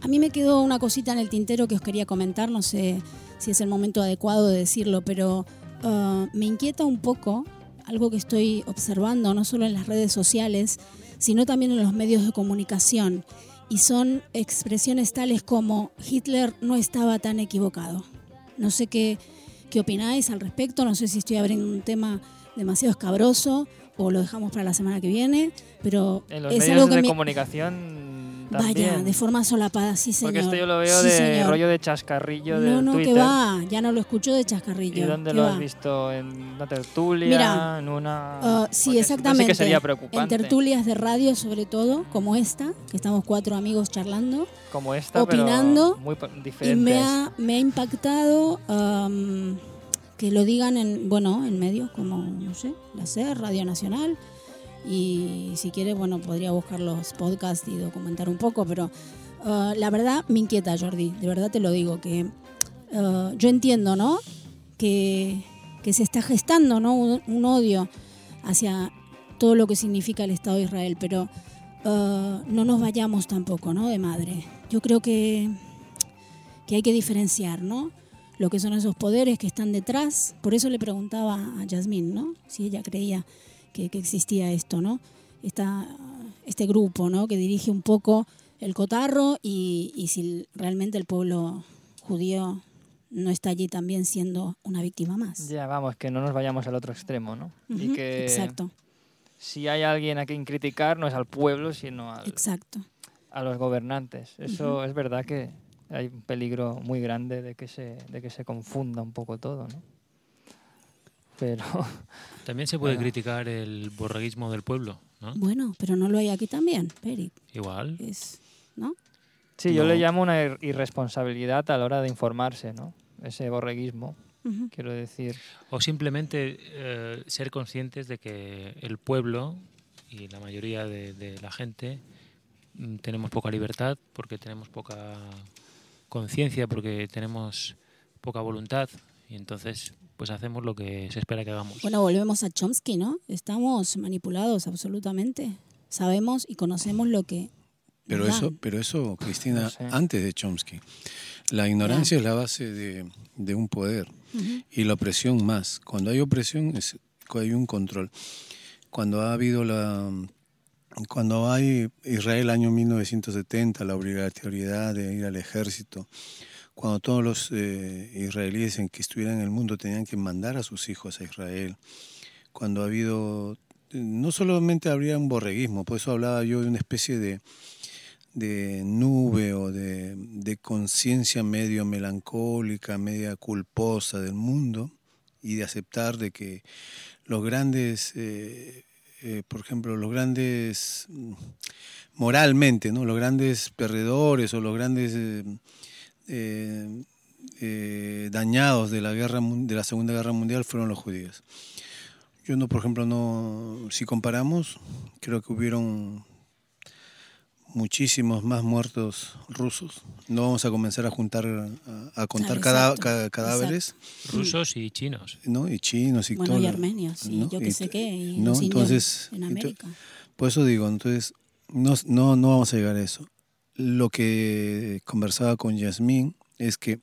E: A mí me quedó una cosita en el tintero que os quería comentar, no sé si es el momento adecuado de decirlo, pero uh, me inquieta un poco algo que estoy observando, no solo en las redes sociales, sino también en los medios de comunicación. Y son expresiones tales como Hitler no estaba tan equivocado. No sé qué, qué opináis al respecto, no sé si estoy abriendo un tema demasiado escabroso o lo dejamos para la semana que viene, pero
D: En los
E: es
D: medios
E: algo que
D: de
E: me...
D: comunicación también.
E: Vaya, de forma solapada, sí señor.
D: Porque esto yo lo veo
E: Sí,
D: de
E: señor.
D: rollo de chascarrillo
E: No,
D: de
E: no,
D: Twitter.
E: que va, ya no lo escucho de chascarrillo.
D: ¿Y dónde lo
E: va.
D: has visto? ¿En una tertulia?
E: Mira,
D: ¿En una...?
E: Ah, sí,
D: Porque
E: exactamente.
D: Sí que sería
E: en
D: preocupante.
E: tertulias de radio, sobre todo, como esta, que estamos cuatro amigos charlando,
D: como esta,
E: opinando,
D: pero muy pa-
E: y
D: diferentes.
E: me ha, me ha impactado am, que lo digan en, bueno, en medios como, no sé, la SER, Radio Nacional, y si quiere, bueno, podría buscar los podcasts y documentar un poco, pero ah, la verdad me inquieta, Jordi, de verdad te lo digo, que ah, yo entiendo, ¿no? Que, que se está gestando, ¿no? Un, odio hacia todo lo que significa el Estado de Israel, pero ah, no nos vayamos tampoco, ¿no? De madre. Yo creo que, que hay que diferenciar, ¿no? Lo que son esos poderes que están detrás. Por eso le preguntaba a Yasmín, ¿no? Si ella creía que, que existía esto, ¿no? Esta, este grupo, ¿no? Que dirige un poco el cotarro y, y si realmente el pueblo judío no está allí también siendo una víctima más.
D: Ya, vamos, que no nos vayamos al otro extremo, ¿no? y
E: Ujú,
D: que
E: Exacto,
D: si hay alguien a quien criticar, no es al pueblo, sino al-
E: exacto.
D: a los gobernantes. Eso es verdad que hay un peligro muy grande de que se, de que se confunda un poco todo, ¿no? Pero
C: También se puede
D: Bueno.
C: criticar el borreguismo del pueblo, ¿no?
E: Bueno, pero no lo hay aquí también, Peri.
C: Igual.
E: Es, ¿no?
D: sí, yo le
C: No.
D: llamo una ir- irresponsabilidad a la hora de informarse, ¿no? Ese borreguismo,
E: Ujú.
D: quiero decir.
C: O simplemente eh, ser conscientes de que el pueblo y la mayoría de, de la gente mm, tenemos poca libertad porque tenemos poca conciencia, porque tenemos poca voluntad y entonces pues hacemos lo que se espera que hagamos.
E: Bueno, volvemos a Chomsky, ¿no? Estamos manipulados absolutamente. Sabemos y conocemos lo que.
B: Pero
E: nos
B: eso,
E: dan.
B: pero eso, Cristina,
D: No sé.
B: antes de Chomsky. La ignorancia es la base de, de un poder
E: Ujú.
B: y la opresión más. Cuando hay opresión es, hay un control. Cuando ha habido la cuando hay Israel año 1970, la obligatoriedad de ir al ejército, cuando todos los eh, israelíes en que estuvieran en el mundo tenían que mandar a sus hijos a Israel, cuando ha habido, no solamente habría un borreguismo, por eso hablaba yo de una especie de, de nube o de, de conciencia medio melancólica, media culposa del mundo y de aceptar de que los grandes, eh, eh, por ejemplo, los grandes, mm, moralmente, ¿no? los grandes perdedores o los grandes eh, eh, dañados de la, guerra, mun- de la Segunda Guerra Mundial fueron los judíos. Yo no, por ejemplo, no, si comparamos, creo que hubieron muchísimos más muertos rusos. No vamos a comenzar a juntar, a, a contar
E: Claro,
B: cada-
E: exacto,
B: cadáveres,
C: Rusos y chinos.
B: ¿no? Y chinos y
E: Bueno,
B: todo.
E: y armenios, y
B: ¿no?
E: yo que
B: Y
E: sé qué, y
B: ¿no?
E: los
B: Entonces,
E: en América.
B: Por eso digo, entonces, no, no, no vamos a llegar a eso. Lo que conversaba con Yasmín es que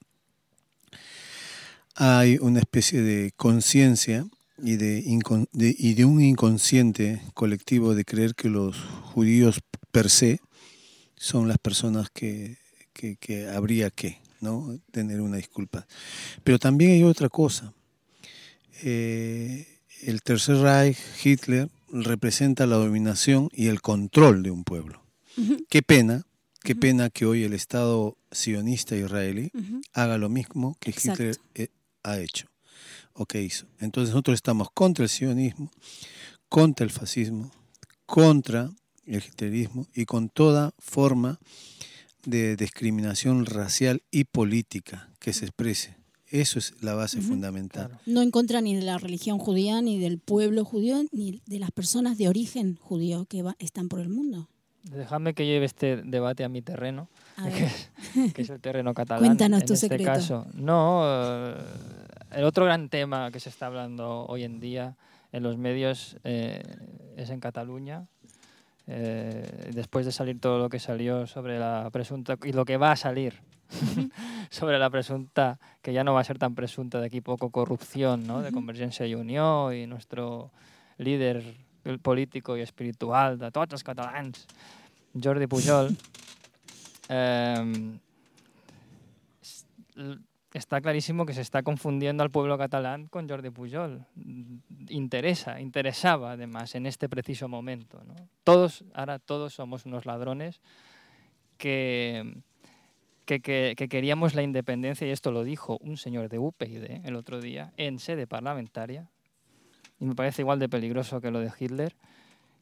B: hay una especie de conciencia y de, incon- de- y de un inconsciente colectivo de creer que los judíos per se son las personas que, que- que habría que ¿no? tener una disculpa. Pero también hay otra cosa. Eh, el Tercer Reich, Hitler, representa la dominación y el control de un pueblo. Qué pena, qué pena que hoy el Estado sionista israelí haga lo mismo que
E: Exacto.
B: Hitler eh, ha hecho o que hizo. Entonces nosotros estamos contra el sionismo, contra el fascismo, contra el hitlerismo y con toda forma de discriminación racial y política que se exprese. Eso es la base fundamental.
D: Claro.
E: No en contra ni de la religión judía, ni del pueblo judío, ni de las personas de origen judío que va- están por el mundo.
D: Dejadme que lleve este debate a mi terreno,
E: A
D: que es, que es el terreno catalán.
E: Cuéntanos
D: en
E: tu
D: este
E: secreto.
D: caso. No, eh, el otro gran tema que se está hablando hoy en día en los medios eh, es en Cataluña. Eh, después de salir todo lo que salió sobre la presunta y lo que va a salir sobre la presunta, que ya no va a ser tan presunta de aquí poco corrupción, ¿no? De. Convergencia y Unión y nuestro líder político y espiritual de tots els catalans, Jordi Pujol, eh, l- está clarísimo que se está confundiendo al pueblo catalán con Jordi Pujol. Interesa, interesaba además en este preciso momento. ¿no? Todos, ahora todos somos unos ladrones que, que, que- que queríamos la independencia, y esto lo dijo un señor de UPyD el otro día en sede parlamentaria, y me parece igual de peligroso que lo de Hitler,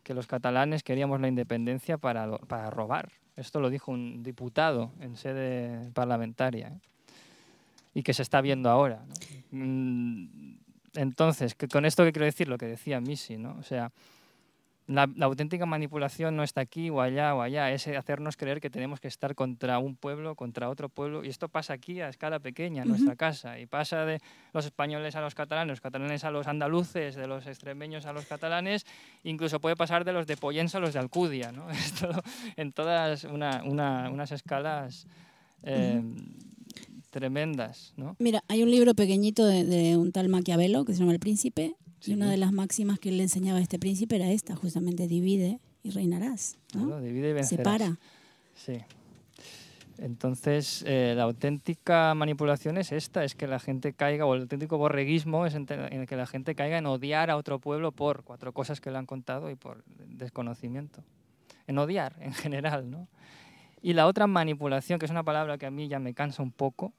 D: que los catalanes queríamos la independencia para, para robar. Esto lo dijo un diputado en sede parlamentaria ¿eh? y que se está viendo ahora. ¿no? Mm, Entonces, que con esto que quiero decir lo que decía Missy, ¿no? O sea, la, la auténtica manipulación no está aquí o allá o allá, es hacernos creer que tenemos que estar contra un pueblo, contra otro pueblo, y esto pasa aquí a escala pequeña, en nuestra casa, y pasa de los españoles a los catalanes, los catalanes a los andaluces, de los extremeños a los catalanes, incluso puede pasar de los de Pollensa a los de Alcudia, ¿no? Esto en todas una- una- unas escalas eh, tremendas, ¿no?
E: Mira, hay un libro pequeñito de, de un tal Maquiavelo que se llama El Príncipe,
D: Sí.
E: y una de las máximas que le enseñaba a este príncipe era esta, justamente divide y reinarás. ¿no?
D: Claro, divide y vencerás.
E: Separa.
D: Sí. Entonces, eh, la auténtica manipulación es esta, es que la gente caiga, o el auténtico borreguismo es en el que la gente caiga en odiar a otro pueblo por cuatro cosas que le han contado y por desconocimiento. En odiar, en general, ¿no? Y la otra manipulación, que es una palabra que a mí ya me cansa un poco,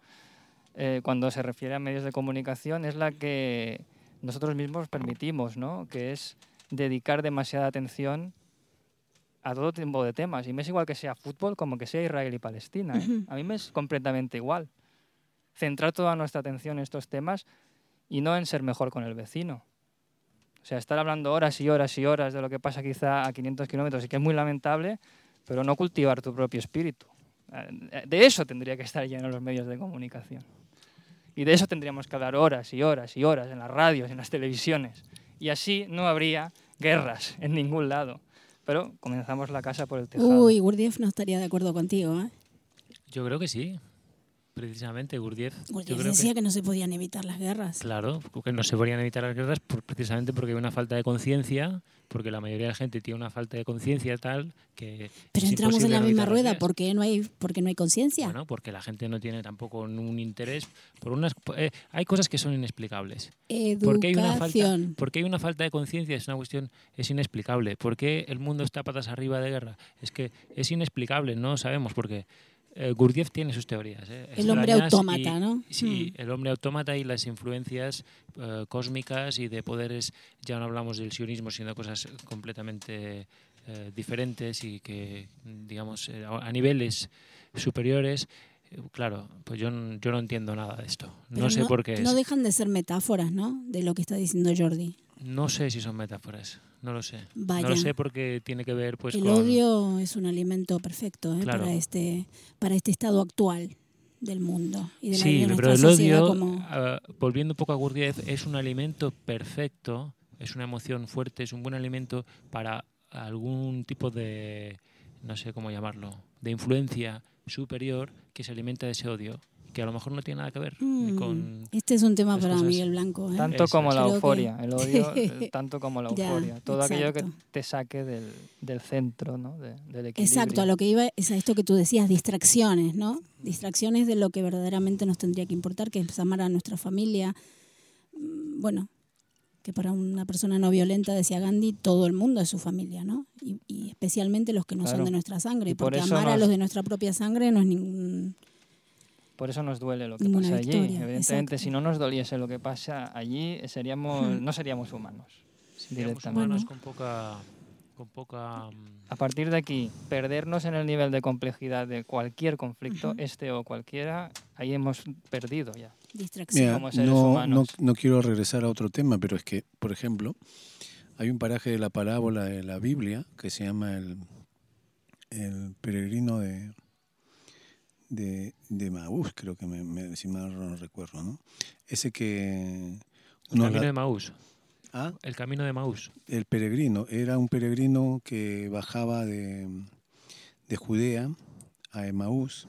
D: eh, cuando se refiere a medios de comunicación, es la que nosotros mismos permitimos, ¿no? Que es dedicar demasiada atención a todo tipo de temas. Y me es igual que sea fútbol como que sea Israel y Palestina. ¿eh? A mí me es completamente igual. Centrar toda nuestra atención en estos temas y no en ser mejor con el vecino. O sea, estar hablando horas y horas y horas de lo que pasa quizá a 500 kilómetros y que es muy lamentable, pero no cultivar tu propio espíritu. Eh, De eso tendría que estar lleno los medios de comunicación. Y de eso tendríamos que hablar horas y horas y horas en las radios, en las televisiones. Y así no habría guerras en ningún lado. Pero comenzamos la casa por el tejado.
E: Uy, Gurdjieff no estaría de acuerdo contigo. ¿eh?
C: Yo creo que sí. Precisamente Gurdjieff.
E: decía
C: que,
E: que no se podían evitar las guerras.
C: Claro, que no se podrían evitar las guerras por- precisamente porque hay una falta de conciencia, porque la mayoría de la gente tiene una falta de conciencia tal que...
E: Pero entramos en la misma rueda. ¿Por qué no hay, porque no hay conciencia?
C: Bueno, porque la gente no tiene tampoco un interés por unas eh, hay cosas que son inexplicables. Porque hay una falta,
E: Educación.
C: porque hay una falta de conciencia, es una cuestión es inexplicable. ¿Por qué el mundo está patas arriba de guerra? Es que es inexplicable, no sabemos por qué. Eh, Gurdjieff tiene sus teorías. eh,
E: El hombre autómata, ¿no?
C: Sí,
E: Mm.
C: el hombre autómata y las influencias eh, cósmicas y de poderes, ya no hablamos del sionismo, sino cosas completamente eh, diferentes y que, digamos, eh, a niveles superiores. Claro, pues yo, yo no entiendo nada de esto.
E: Pero
C: no sé por qué es.
E: No dejan de ser metáforas, ¿no? De lo que está diciendo Jordi.
C: No sé si son metáforas, no lo sé.
E: Vaya.
C: No lo sé porque tiene que ver pues
E: el
C: con...
E: odio es un alimento perfecto ¿eh?
C: Claro.
E: para este para este estado actual del mundo y de, la,
C: Sí,
E: de
C: pero el odio,
E: como
C: ah, volviendo un poco a Gurdjieff, es un alimento perfecto, es una emoción fuerte, es un buen alimento para algún tipo de, no sé cómo llamarlo, de influencia superior que se alimenta de ese odio, que a lo mejor no tiene nada que ver ni
E: Mm,
C: con...
E: este es un tema para
C: cosas-
E: Miguel Blanco ¿eh?
D: Tanto
C: Eso
D: como la euforia, el odio, eh, tanto como la euforia. Todo aquello que te saque del, del centro, ¿no? De- del equilibrio.
E: Exacto, a lo que iba es a esto que tú decías, distracciones, ¿no? Distracciones de lo que verdaderamente nos tendría que importar, que es amar a nuestra familia. Mm, Bueno, que para una persona no violenta, decía Gandhi, todo el mundo es su familia, ¿no? Y, y especialmente los que no
D: Claro.
E: son de nuestra sangre,
D: Y por
E: porque amar a los de nuestra propia sangre no es ningún...
D: Por eso nos duele lo que
E: Ninguna
D: pasa allí. Evidentemente,
E: exacto.
D: si no nos doliese lo que pasa allí, seríamos, no seríamos humanos.
C: Seríamos
D: directamente.
C: humanos con poca... Con poca mm,
D: A partir de aquí, perdernos en el nivel de complejidad de cualquier conflicto, este o cualquiera, ahí hemos perdido ya.
E: Distracción.
B: Mira,
D: como seres
B: no, no,
D: humanos.
B: no quiero regresar a otro tema, pero es que, por ejemplo, hay un paraje de la parábola de la Biblia que se llama el, el peregrino de, de, de Maús, creo que me, me- si mal no recuerdo, ¿no? Ese que...
C: El camino
B: la-
C: de Maús.
B: ¿Ah?
C: El camino de Maús.
B: El peregrino, era un peregrino que bajaba de, de Judea a Emaús,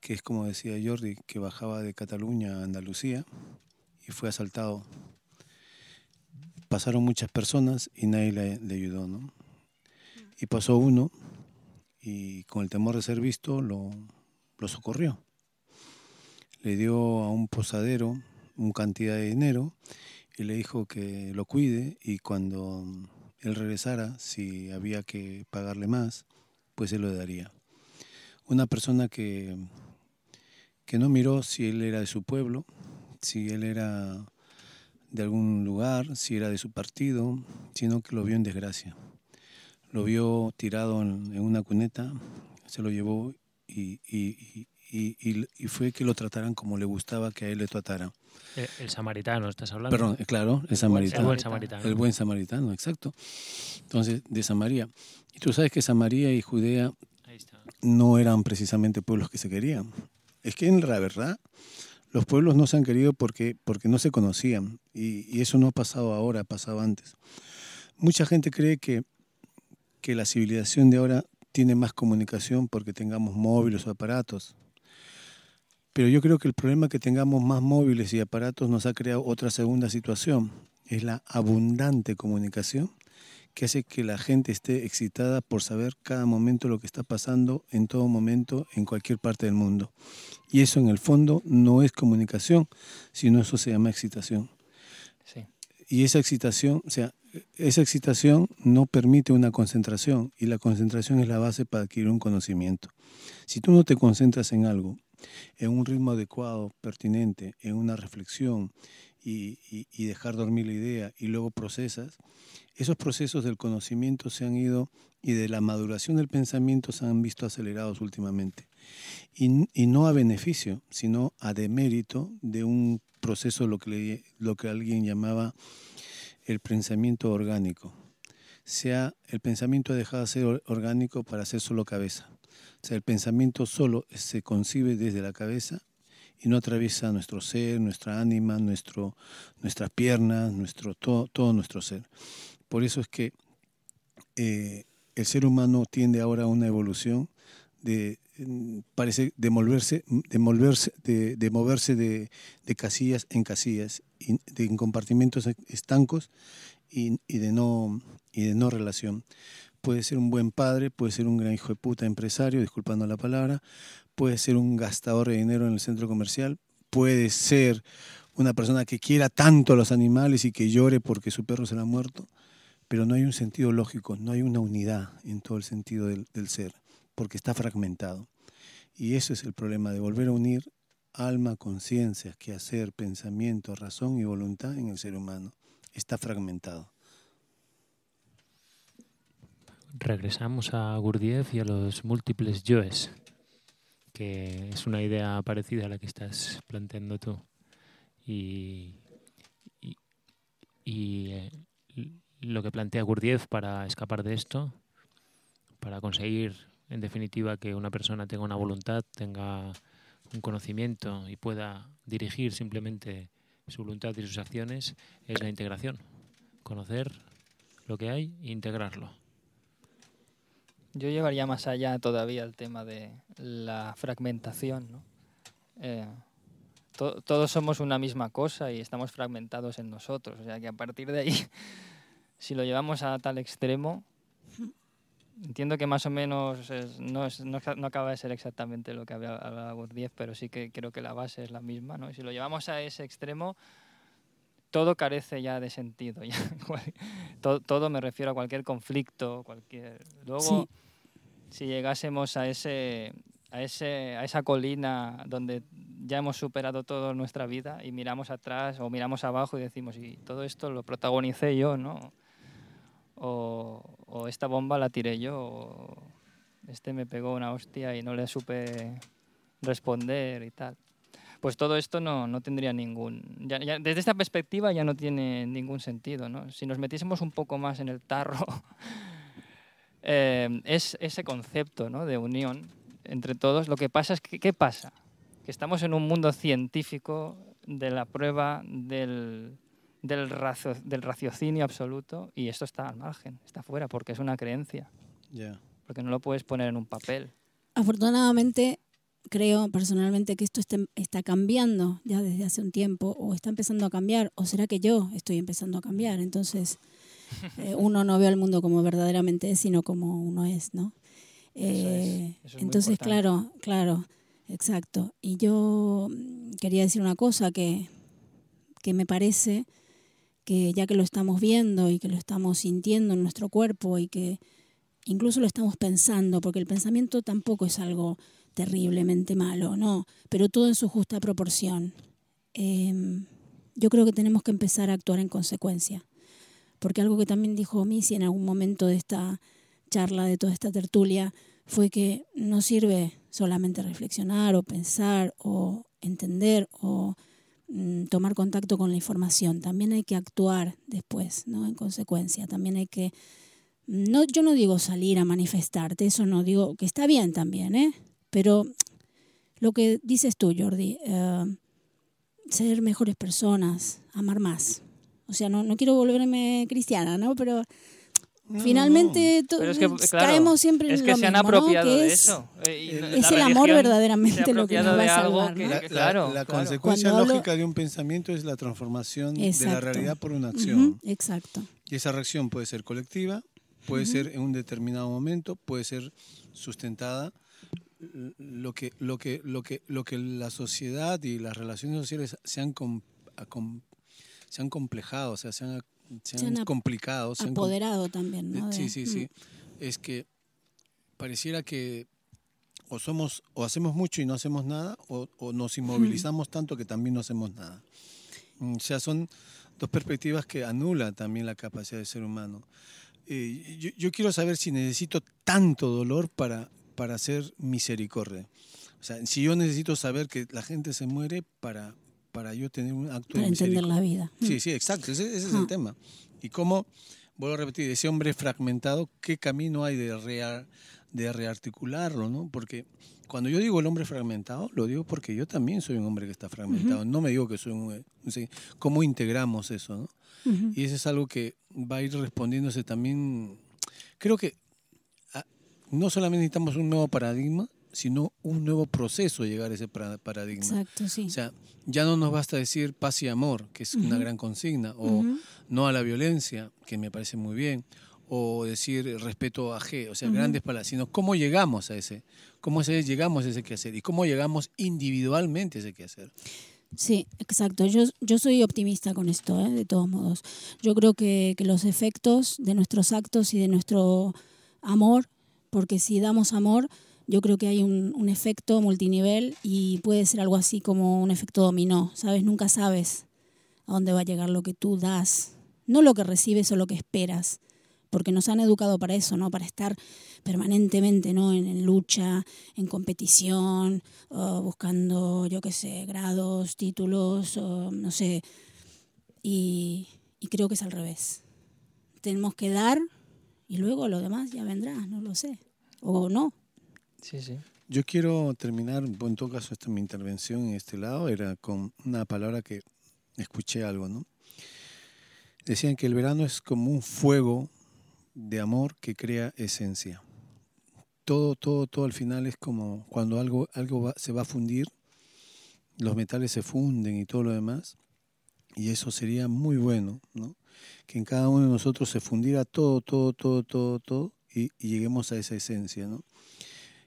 B: que es como decía Jordi, que bajaba de Cataluña a Andalucía y fue asaltado. Pasaron muchas personas y nadie le, le ayudó, ¿no? Y pasó uno y con el temor de ser visto lo, socorrió. Le dio a un posadero una cantidad de dinero y le dijo que lo cuide y cuando él regresara, si había que pagarle más, pues él lo daría. Una persona que, que no miró si él era de su pueblo, si él era de algún lugar, si era de su partido, sino que lo vio en desgracia. Lo vio tirado en, en una cuneta, se lo llevó y, y- y- y- y fue que lo trataran como le gustaba que a él le trataran.
C: El, el samaritano, ¿estás hablando?
B: Perdón, eh, claro, el samaritano.
C: El buen
D: Samaritano.
C: samaritano.
B: El buen samaritano, exacto. Entonces, de Samaria. Y tú sabes que Samaria y Judea no eran precisamente pueblos que se querían. Es que en la verdad, los pueblos no se han querido porque, porque no se conocían. Y, y eso no ha pasado ahora, ha pasado antes. Mucha gente cree que, que la civilización de ahora tiene más comunicación porque tengamos móviles o aparatos. Pero yo creo que el problema que tengamos más móviles y aparatos nos ha creado otra segunda situación. Es la abundante comunicación que hace que la gente esté excitada por saber cada momento lo que está pasando en todo momento en cualquier parte del mundo. Y eso en el fondo no es comunicación, sino eso se llama excitación.
D: Sí.
B: Y esa excitación, o sea, esa excitación no permite una concentración y la concentración es la base para adquirir un conocimiento. Si tú no te concentras en algo, en un ritmo adecuado, pertinente, en una reflexión y, dejar dormir la idea y luego procesas, esos procesos del conocimiento se han ido y de la maduración del pensamiento se han visto acelerados últimamente. Y, no a beneficio, sino a demérito de un proceso, lo que, lo que alguien llamaba el pensamiento orgánico. Sea, el pensamiento ha dejado de ser or- orgánico para ser solo cabeza. O sea, el pensamiento solo se concibe desde la cabeza y no atraviesa nuestro ser, nuestra ánima, nuestro, nuestras piernas, nuestro, todo, todo nuestro ser. Por eso es que eh, el ser humano tiende ahora a una evolución de mm, parece de moverse, de moverse, de, de moverse de, de casillas en casillas, de, en compartimentos estancos y, y de no, y de no relación. Puede ser un buen padre, puede ser un gran hijo de puta empresario, disculpando la palabra, puede ser un gastador de dinero en el centro comercial, puede ser una persona que quiera tanto a los animales y que llore porque su perro se le ha muerto, pero no hay un sentido lógico, no hay una unidad en todo el sentido del, del ser, porque está fragmentado. Y eso es el problema de volver a unir alma, conciencia, quehacer, pensamiento, razón y voluntad en el ser humano. Está fragmentado.
C: Regresamos a Gurdjieff y a los múltiples yoes, que es una idea parecida a la que estás planteando tú. Y, eh, lo que plantea Gurdjieff para escapar de esto, para conseguir, en definitiva, que una persona tenga una voluntad, tenga un conocimiento y pueda dirigir simplemente su voluntad y sus acciones, es la integración. Conocer lo que hay e integrarlo.
D: Yo llevaría más allá todavía el tema de la fragmentación. ¿no? Eh, to- todos somos una misma cosa y estamos fragmentados en nosotros. O sea que a partir de ahí, si lo llevamos a tal extremo, entiendo que más o menos es- no, es- no, no acaba de ser exactamente lo que había hablado Gurdjieff, pero sí que creo que la base es la misma. ¿no? Si lo llevamos a ese extremo, todo carece ya de sentido. Ya. Cual- todo, todo me refiero a cualquier conflicto, cualquier... Luego, si llegásemos a ese, a ese a esa colina donde ya hemos superado toda nuestra vida y miramos atrás o miramos abajo y decimos y todo esto lo protagonicé yo no o, o esta bomba la tiré yo o este me pegó una hostia y no le supe responder y tal pues todo esto no, no tendría ningún ya- ya- desde esta perspectiva ya no tiene ningún sentido ¿no? si nos metiésemos un poco más en el tarro eh, es ese concepto ¿no? de unión entre todos. Lo que pasa es que, ¿qué pasa? Que estamos en un mundo científico de la prueba del, del, racio- del raciocinio absoluto y esto está al margen, está fuera, porque es una creencia, porque no lo puedes poner en un papel.
E: Afortunadamente, creo personalmente que esto está, está cambiando ya desde hace un tiempo, o está empezando a cambiar, o será que yo estoy empezando a cambiar. Entonces, eh, uno no ve al mundo como verdaderamente es, sino como uno es, ¿no? Eh,
D: eso es muy
E: entonces, claro, claro, exacto. Y yo mm, quería decir una cosa que, que me parece que ya que lo estamos viendo y que lo estamos sintiendo en nuestro cuerpo y que incluso lo estamos pensando, porque el pensamiento tampoco es algo terriblemente malo, no, pero todo en su justa proporción. Eh, yo creo que tenemos que empezar a actuar en consecuencia, porque algo que también dijo Missy en algún momento de esta charla, de toda esta tertulia, fue que no sirve solamente reflexionar o pensar o entender o mm, tomar contacto con la información, también hay que actuar después, ¿no? En consecuencia, también hay que no, yo no digo salir a manifestarte, eso no digo que está bien también, ¿eh? Pero lo que dices tú, Jordi, eh, ser mejores personas, amar más. O sea, no, no quiero volverme cristiana, ¿no? Pero finalmente to-
D: Pero es que, claro,
E: caemos siempre en
D: es que
E: lo
D: se han
E: mismo, ¿no?
D: apropiado
E: Que
D: de
E: es-
D: eso. Eh,
E: es el amor verdaderamente
D: se
E: lo que nos va a salvar,
D: que-
E: ¿no?
B: La,
D: que,
B: la-
D: claro,
B: la
D: claro.
B: consecuencia
E: Cuando hablo-
B: lógica de un pensamiento es la transformación de la
E: Exacto.
B: realidad por una acción.
E: exacto.
B: Y esa reacción puede ser colectiva, puede
E: Ujú.
B: ser en un determinado momento, puede ser sustentada. Lo que, lo que, lo que, lo que la sociedad y las relaciones sociales se han, com- acom- se han complejado, o sea, se han, se
E: Se
B: han
E: han
B: complicado. se han com-
E: Apoderado también, ¿no?
B: Eh, Sí,
E: De-
B: sí,
E: mm.
B: sí. Es que pareciera que o somos o hacemos mucho y no hacemos nada o, o nos inmovilizamos tanto que también no hacemos nada. Mm, O sea, son dos perspectivas que anulan también la capacidad del ser humano. Eh, yo, yo quiero saber si necesito tanto dolor para, para hacer misericordia. O sea, si yo necesito saber que la gente se muere para, para yo tener un acto
E: Para
B: de
E: entender la vida.
B: Sí,
E: Mm.
B: sí, exacto. Ese, ese es el tema. Y cómo, vuelvo a repetir, ese hombre fragmentado, ¿qué camino hay de, rea- de rearticularlo? ¿no? Porque cuando yo digo el hombre fragmentado, lo digo porque yo también soy un hombre que está fragmentado. No me digo que soy un... ¿Cómo integramos eso? Y eso es algo que va a ir respondiéndose también. Creo que no solamente necesitamos un nuevo paradigma, sino un nuevo proceso de llegar a ese para- paradigma.
E: Exacto, sí.
B: O sea, ya no nos basta decir paz y amor, que es una gran consigna, o no a la violencia, que me parece muy bien, o decir respeto a G, o sea, grandes palabras, sino cómo llegamos a ese, cómo ese- llegamos a ese quehacer y cómo llegamos individualmente a ese quehacer.
E: Sí, exacto. Yo, yo soy optimista con esto, ¿eh? de todos modos. Yo creo que, que los efectos de nuestros actos y de nuestro amor, porque si damos amor, yo creo que hay un, efecto multinivel y puede ser algo así como un efecto dominó, ¿sabes? Nunca sabes a dónde va a llegar lo que tú das, no lo que recibes o lo que esperas, porque nos han educado para eso, ¿no? Para estar permanentemente, ¿no? En, lucha, en competición, buscando, yo qué sé, grados, títulos, no sé. Y creo que es al revés. Tenemos que dar y luego lo demás ya vendrá, no lo sé. O no.
D: Sí, sí.
B: Yo quiero terminar, en todo caso, esta mi intervención en este lado era con una palabra que escuché algo, ¿no? Decían que el verano es como un fuego de amor que crea esencia. Todo, todo, todo al final es como cuando algo, algo va- se va a fundir, los metales se funden y todo lo demás, y eso sería muy bueno, ¿no? Que en cada uno de nosotros se fundiera todo, todo, todo, todo, todo, y, lleguemos a esa esencia, ¿no?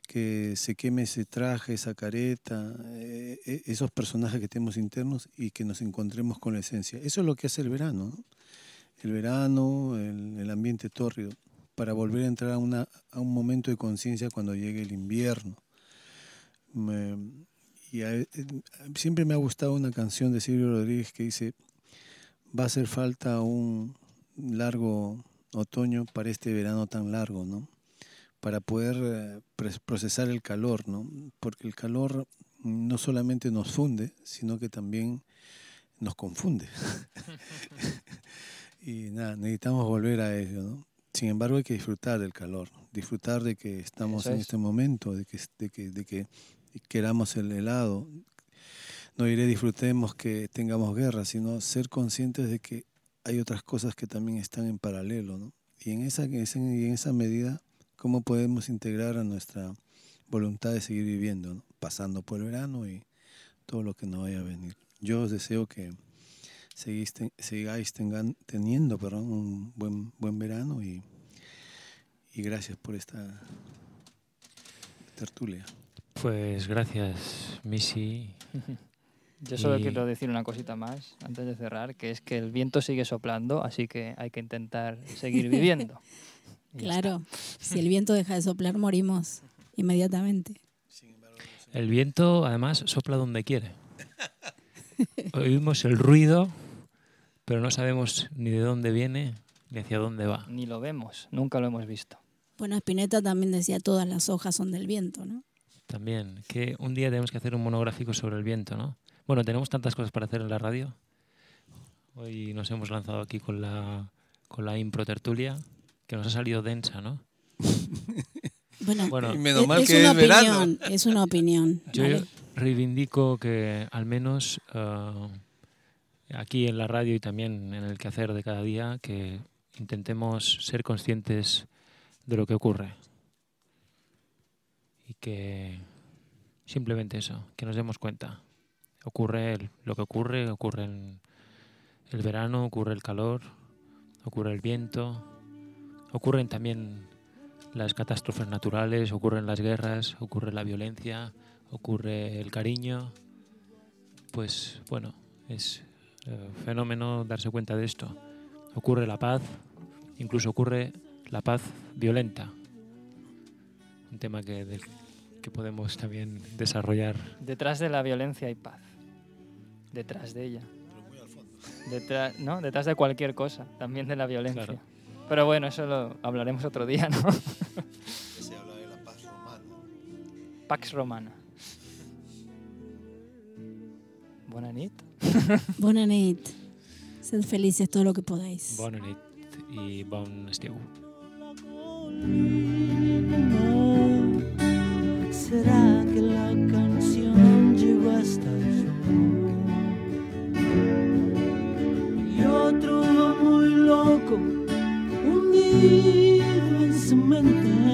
B: que se queme ese traje, esa careta, eh, eh, esos personajes que tenemos internos y que nos encontremos con la esencia. Eso es lo que hace el verano, ¿no? El verano, el, el ambiente tórrido, para volver a entrar a, una, a un momento de conciencia cuando llegue el invierno. Y eh, siempre me ha gustado una canción de Silvio Rodríguez que dice, va a hacer falta un largo otoño para este verano tan largo, ¿no? para poder eh, procesar el calor, ¿no? Porque el calor no solamente nos funde, sino que también nos confunde. y nada, necesitamos volver a ello, ¿no? Sin embargo, hay que disfrutar del calor, disfrutar de que estamos
D: Eso
B: en
D: es.
B: este momento, de que, de que, de que queramos el helado. No diré disfrutemos que tengamos guerra, sino ser conscientes de que hay otras cosas que también están en paralelo, ¿no? Y en esa, en esa medida cómo podemos integrar a nuestra voluntad de seguir viviendo, ¿no? pasando por el verano y todo lo que nos vaya a venir. Yo os deseo que seguís ten- sigáis tengan- teniendo perdón, un buen, buen verano y, y gracias por esta tertulia.
C: Pues gracias, Missy.
D: Yo solo
C: Y-
D: quiero decir una cosita más antes de cerrar, que es que el viento sigue soplando, así que hay que intentar seguir viviendo.
E: Claro, si el viento deja de soplar, morimos inmediatamente.
C: El viento, además, sopla donde quiere. Oímos el ruido, pero no sabemos ni de dónde viene ni hacia dónde va.
D: Ni lo vemos, nunca lo hemos visto.
E: Bueno, Spinetta también decía todas las hojas son del viento, ¿no?
C: También, que un día tenemos que hacer un monográfico sobre el viento, ¿no? Bueno, tenemos tantas cosas para hacer en la radio. Hoy nos hemos lanzado aquí con la, con la impro tertulia, que nos ha salido densa, ¿no?
E: Bueno,
C: Bueno,
B: Y menos
E: es,
B: mal
E: es
B: que
E: una
B: es
E: opinión, es una opinión.
C: Yo
E: ¿vale?
C: reivindico que al menos eh, aquí en la radio y también en el quehacer de cada día que intentemos ser conscientes de lo que ocurre y que simplemente eso, que nos demos cuenta. Ocurre lo que ocurre, ocurre el verano, ocurre el calor, ocurre el viento, ocurren también las catástrofes naturales, ocurren las guerras, ocurre la violencia, ocurre el cariño. Pues bueno, es eh, fenómeno darse cuenta de esto. Ocurre la paz, incluso ocurre la paz violenta. Un tema que, que podemos también desarrollar.
D: Detrás de la violencia hay paz. Detrás de ella. Detrás, ¿no? Detrás de cualquier cosa, también de la violencia.
C: Claro.
D: Pero bueno, eso lo hablaremos otro día, ¿no?
B: Se habla de la paz romana.
D: Pax Romana. Buena nit.
E: Bona nit. Sed felices todo lo que podáis.
C: Bona nit i bon estiu.
H: Hundido en su mente.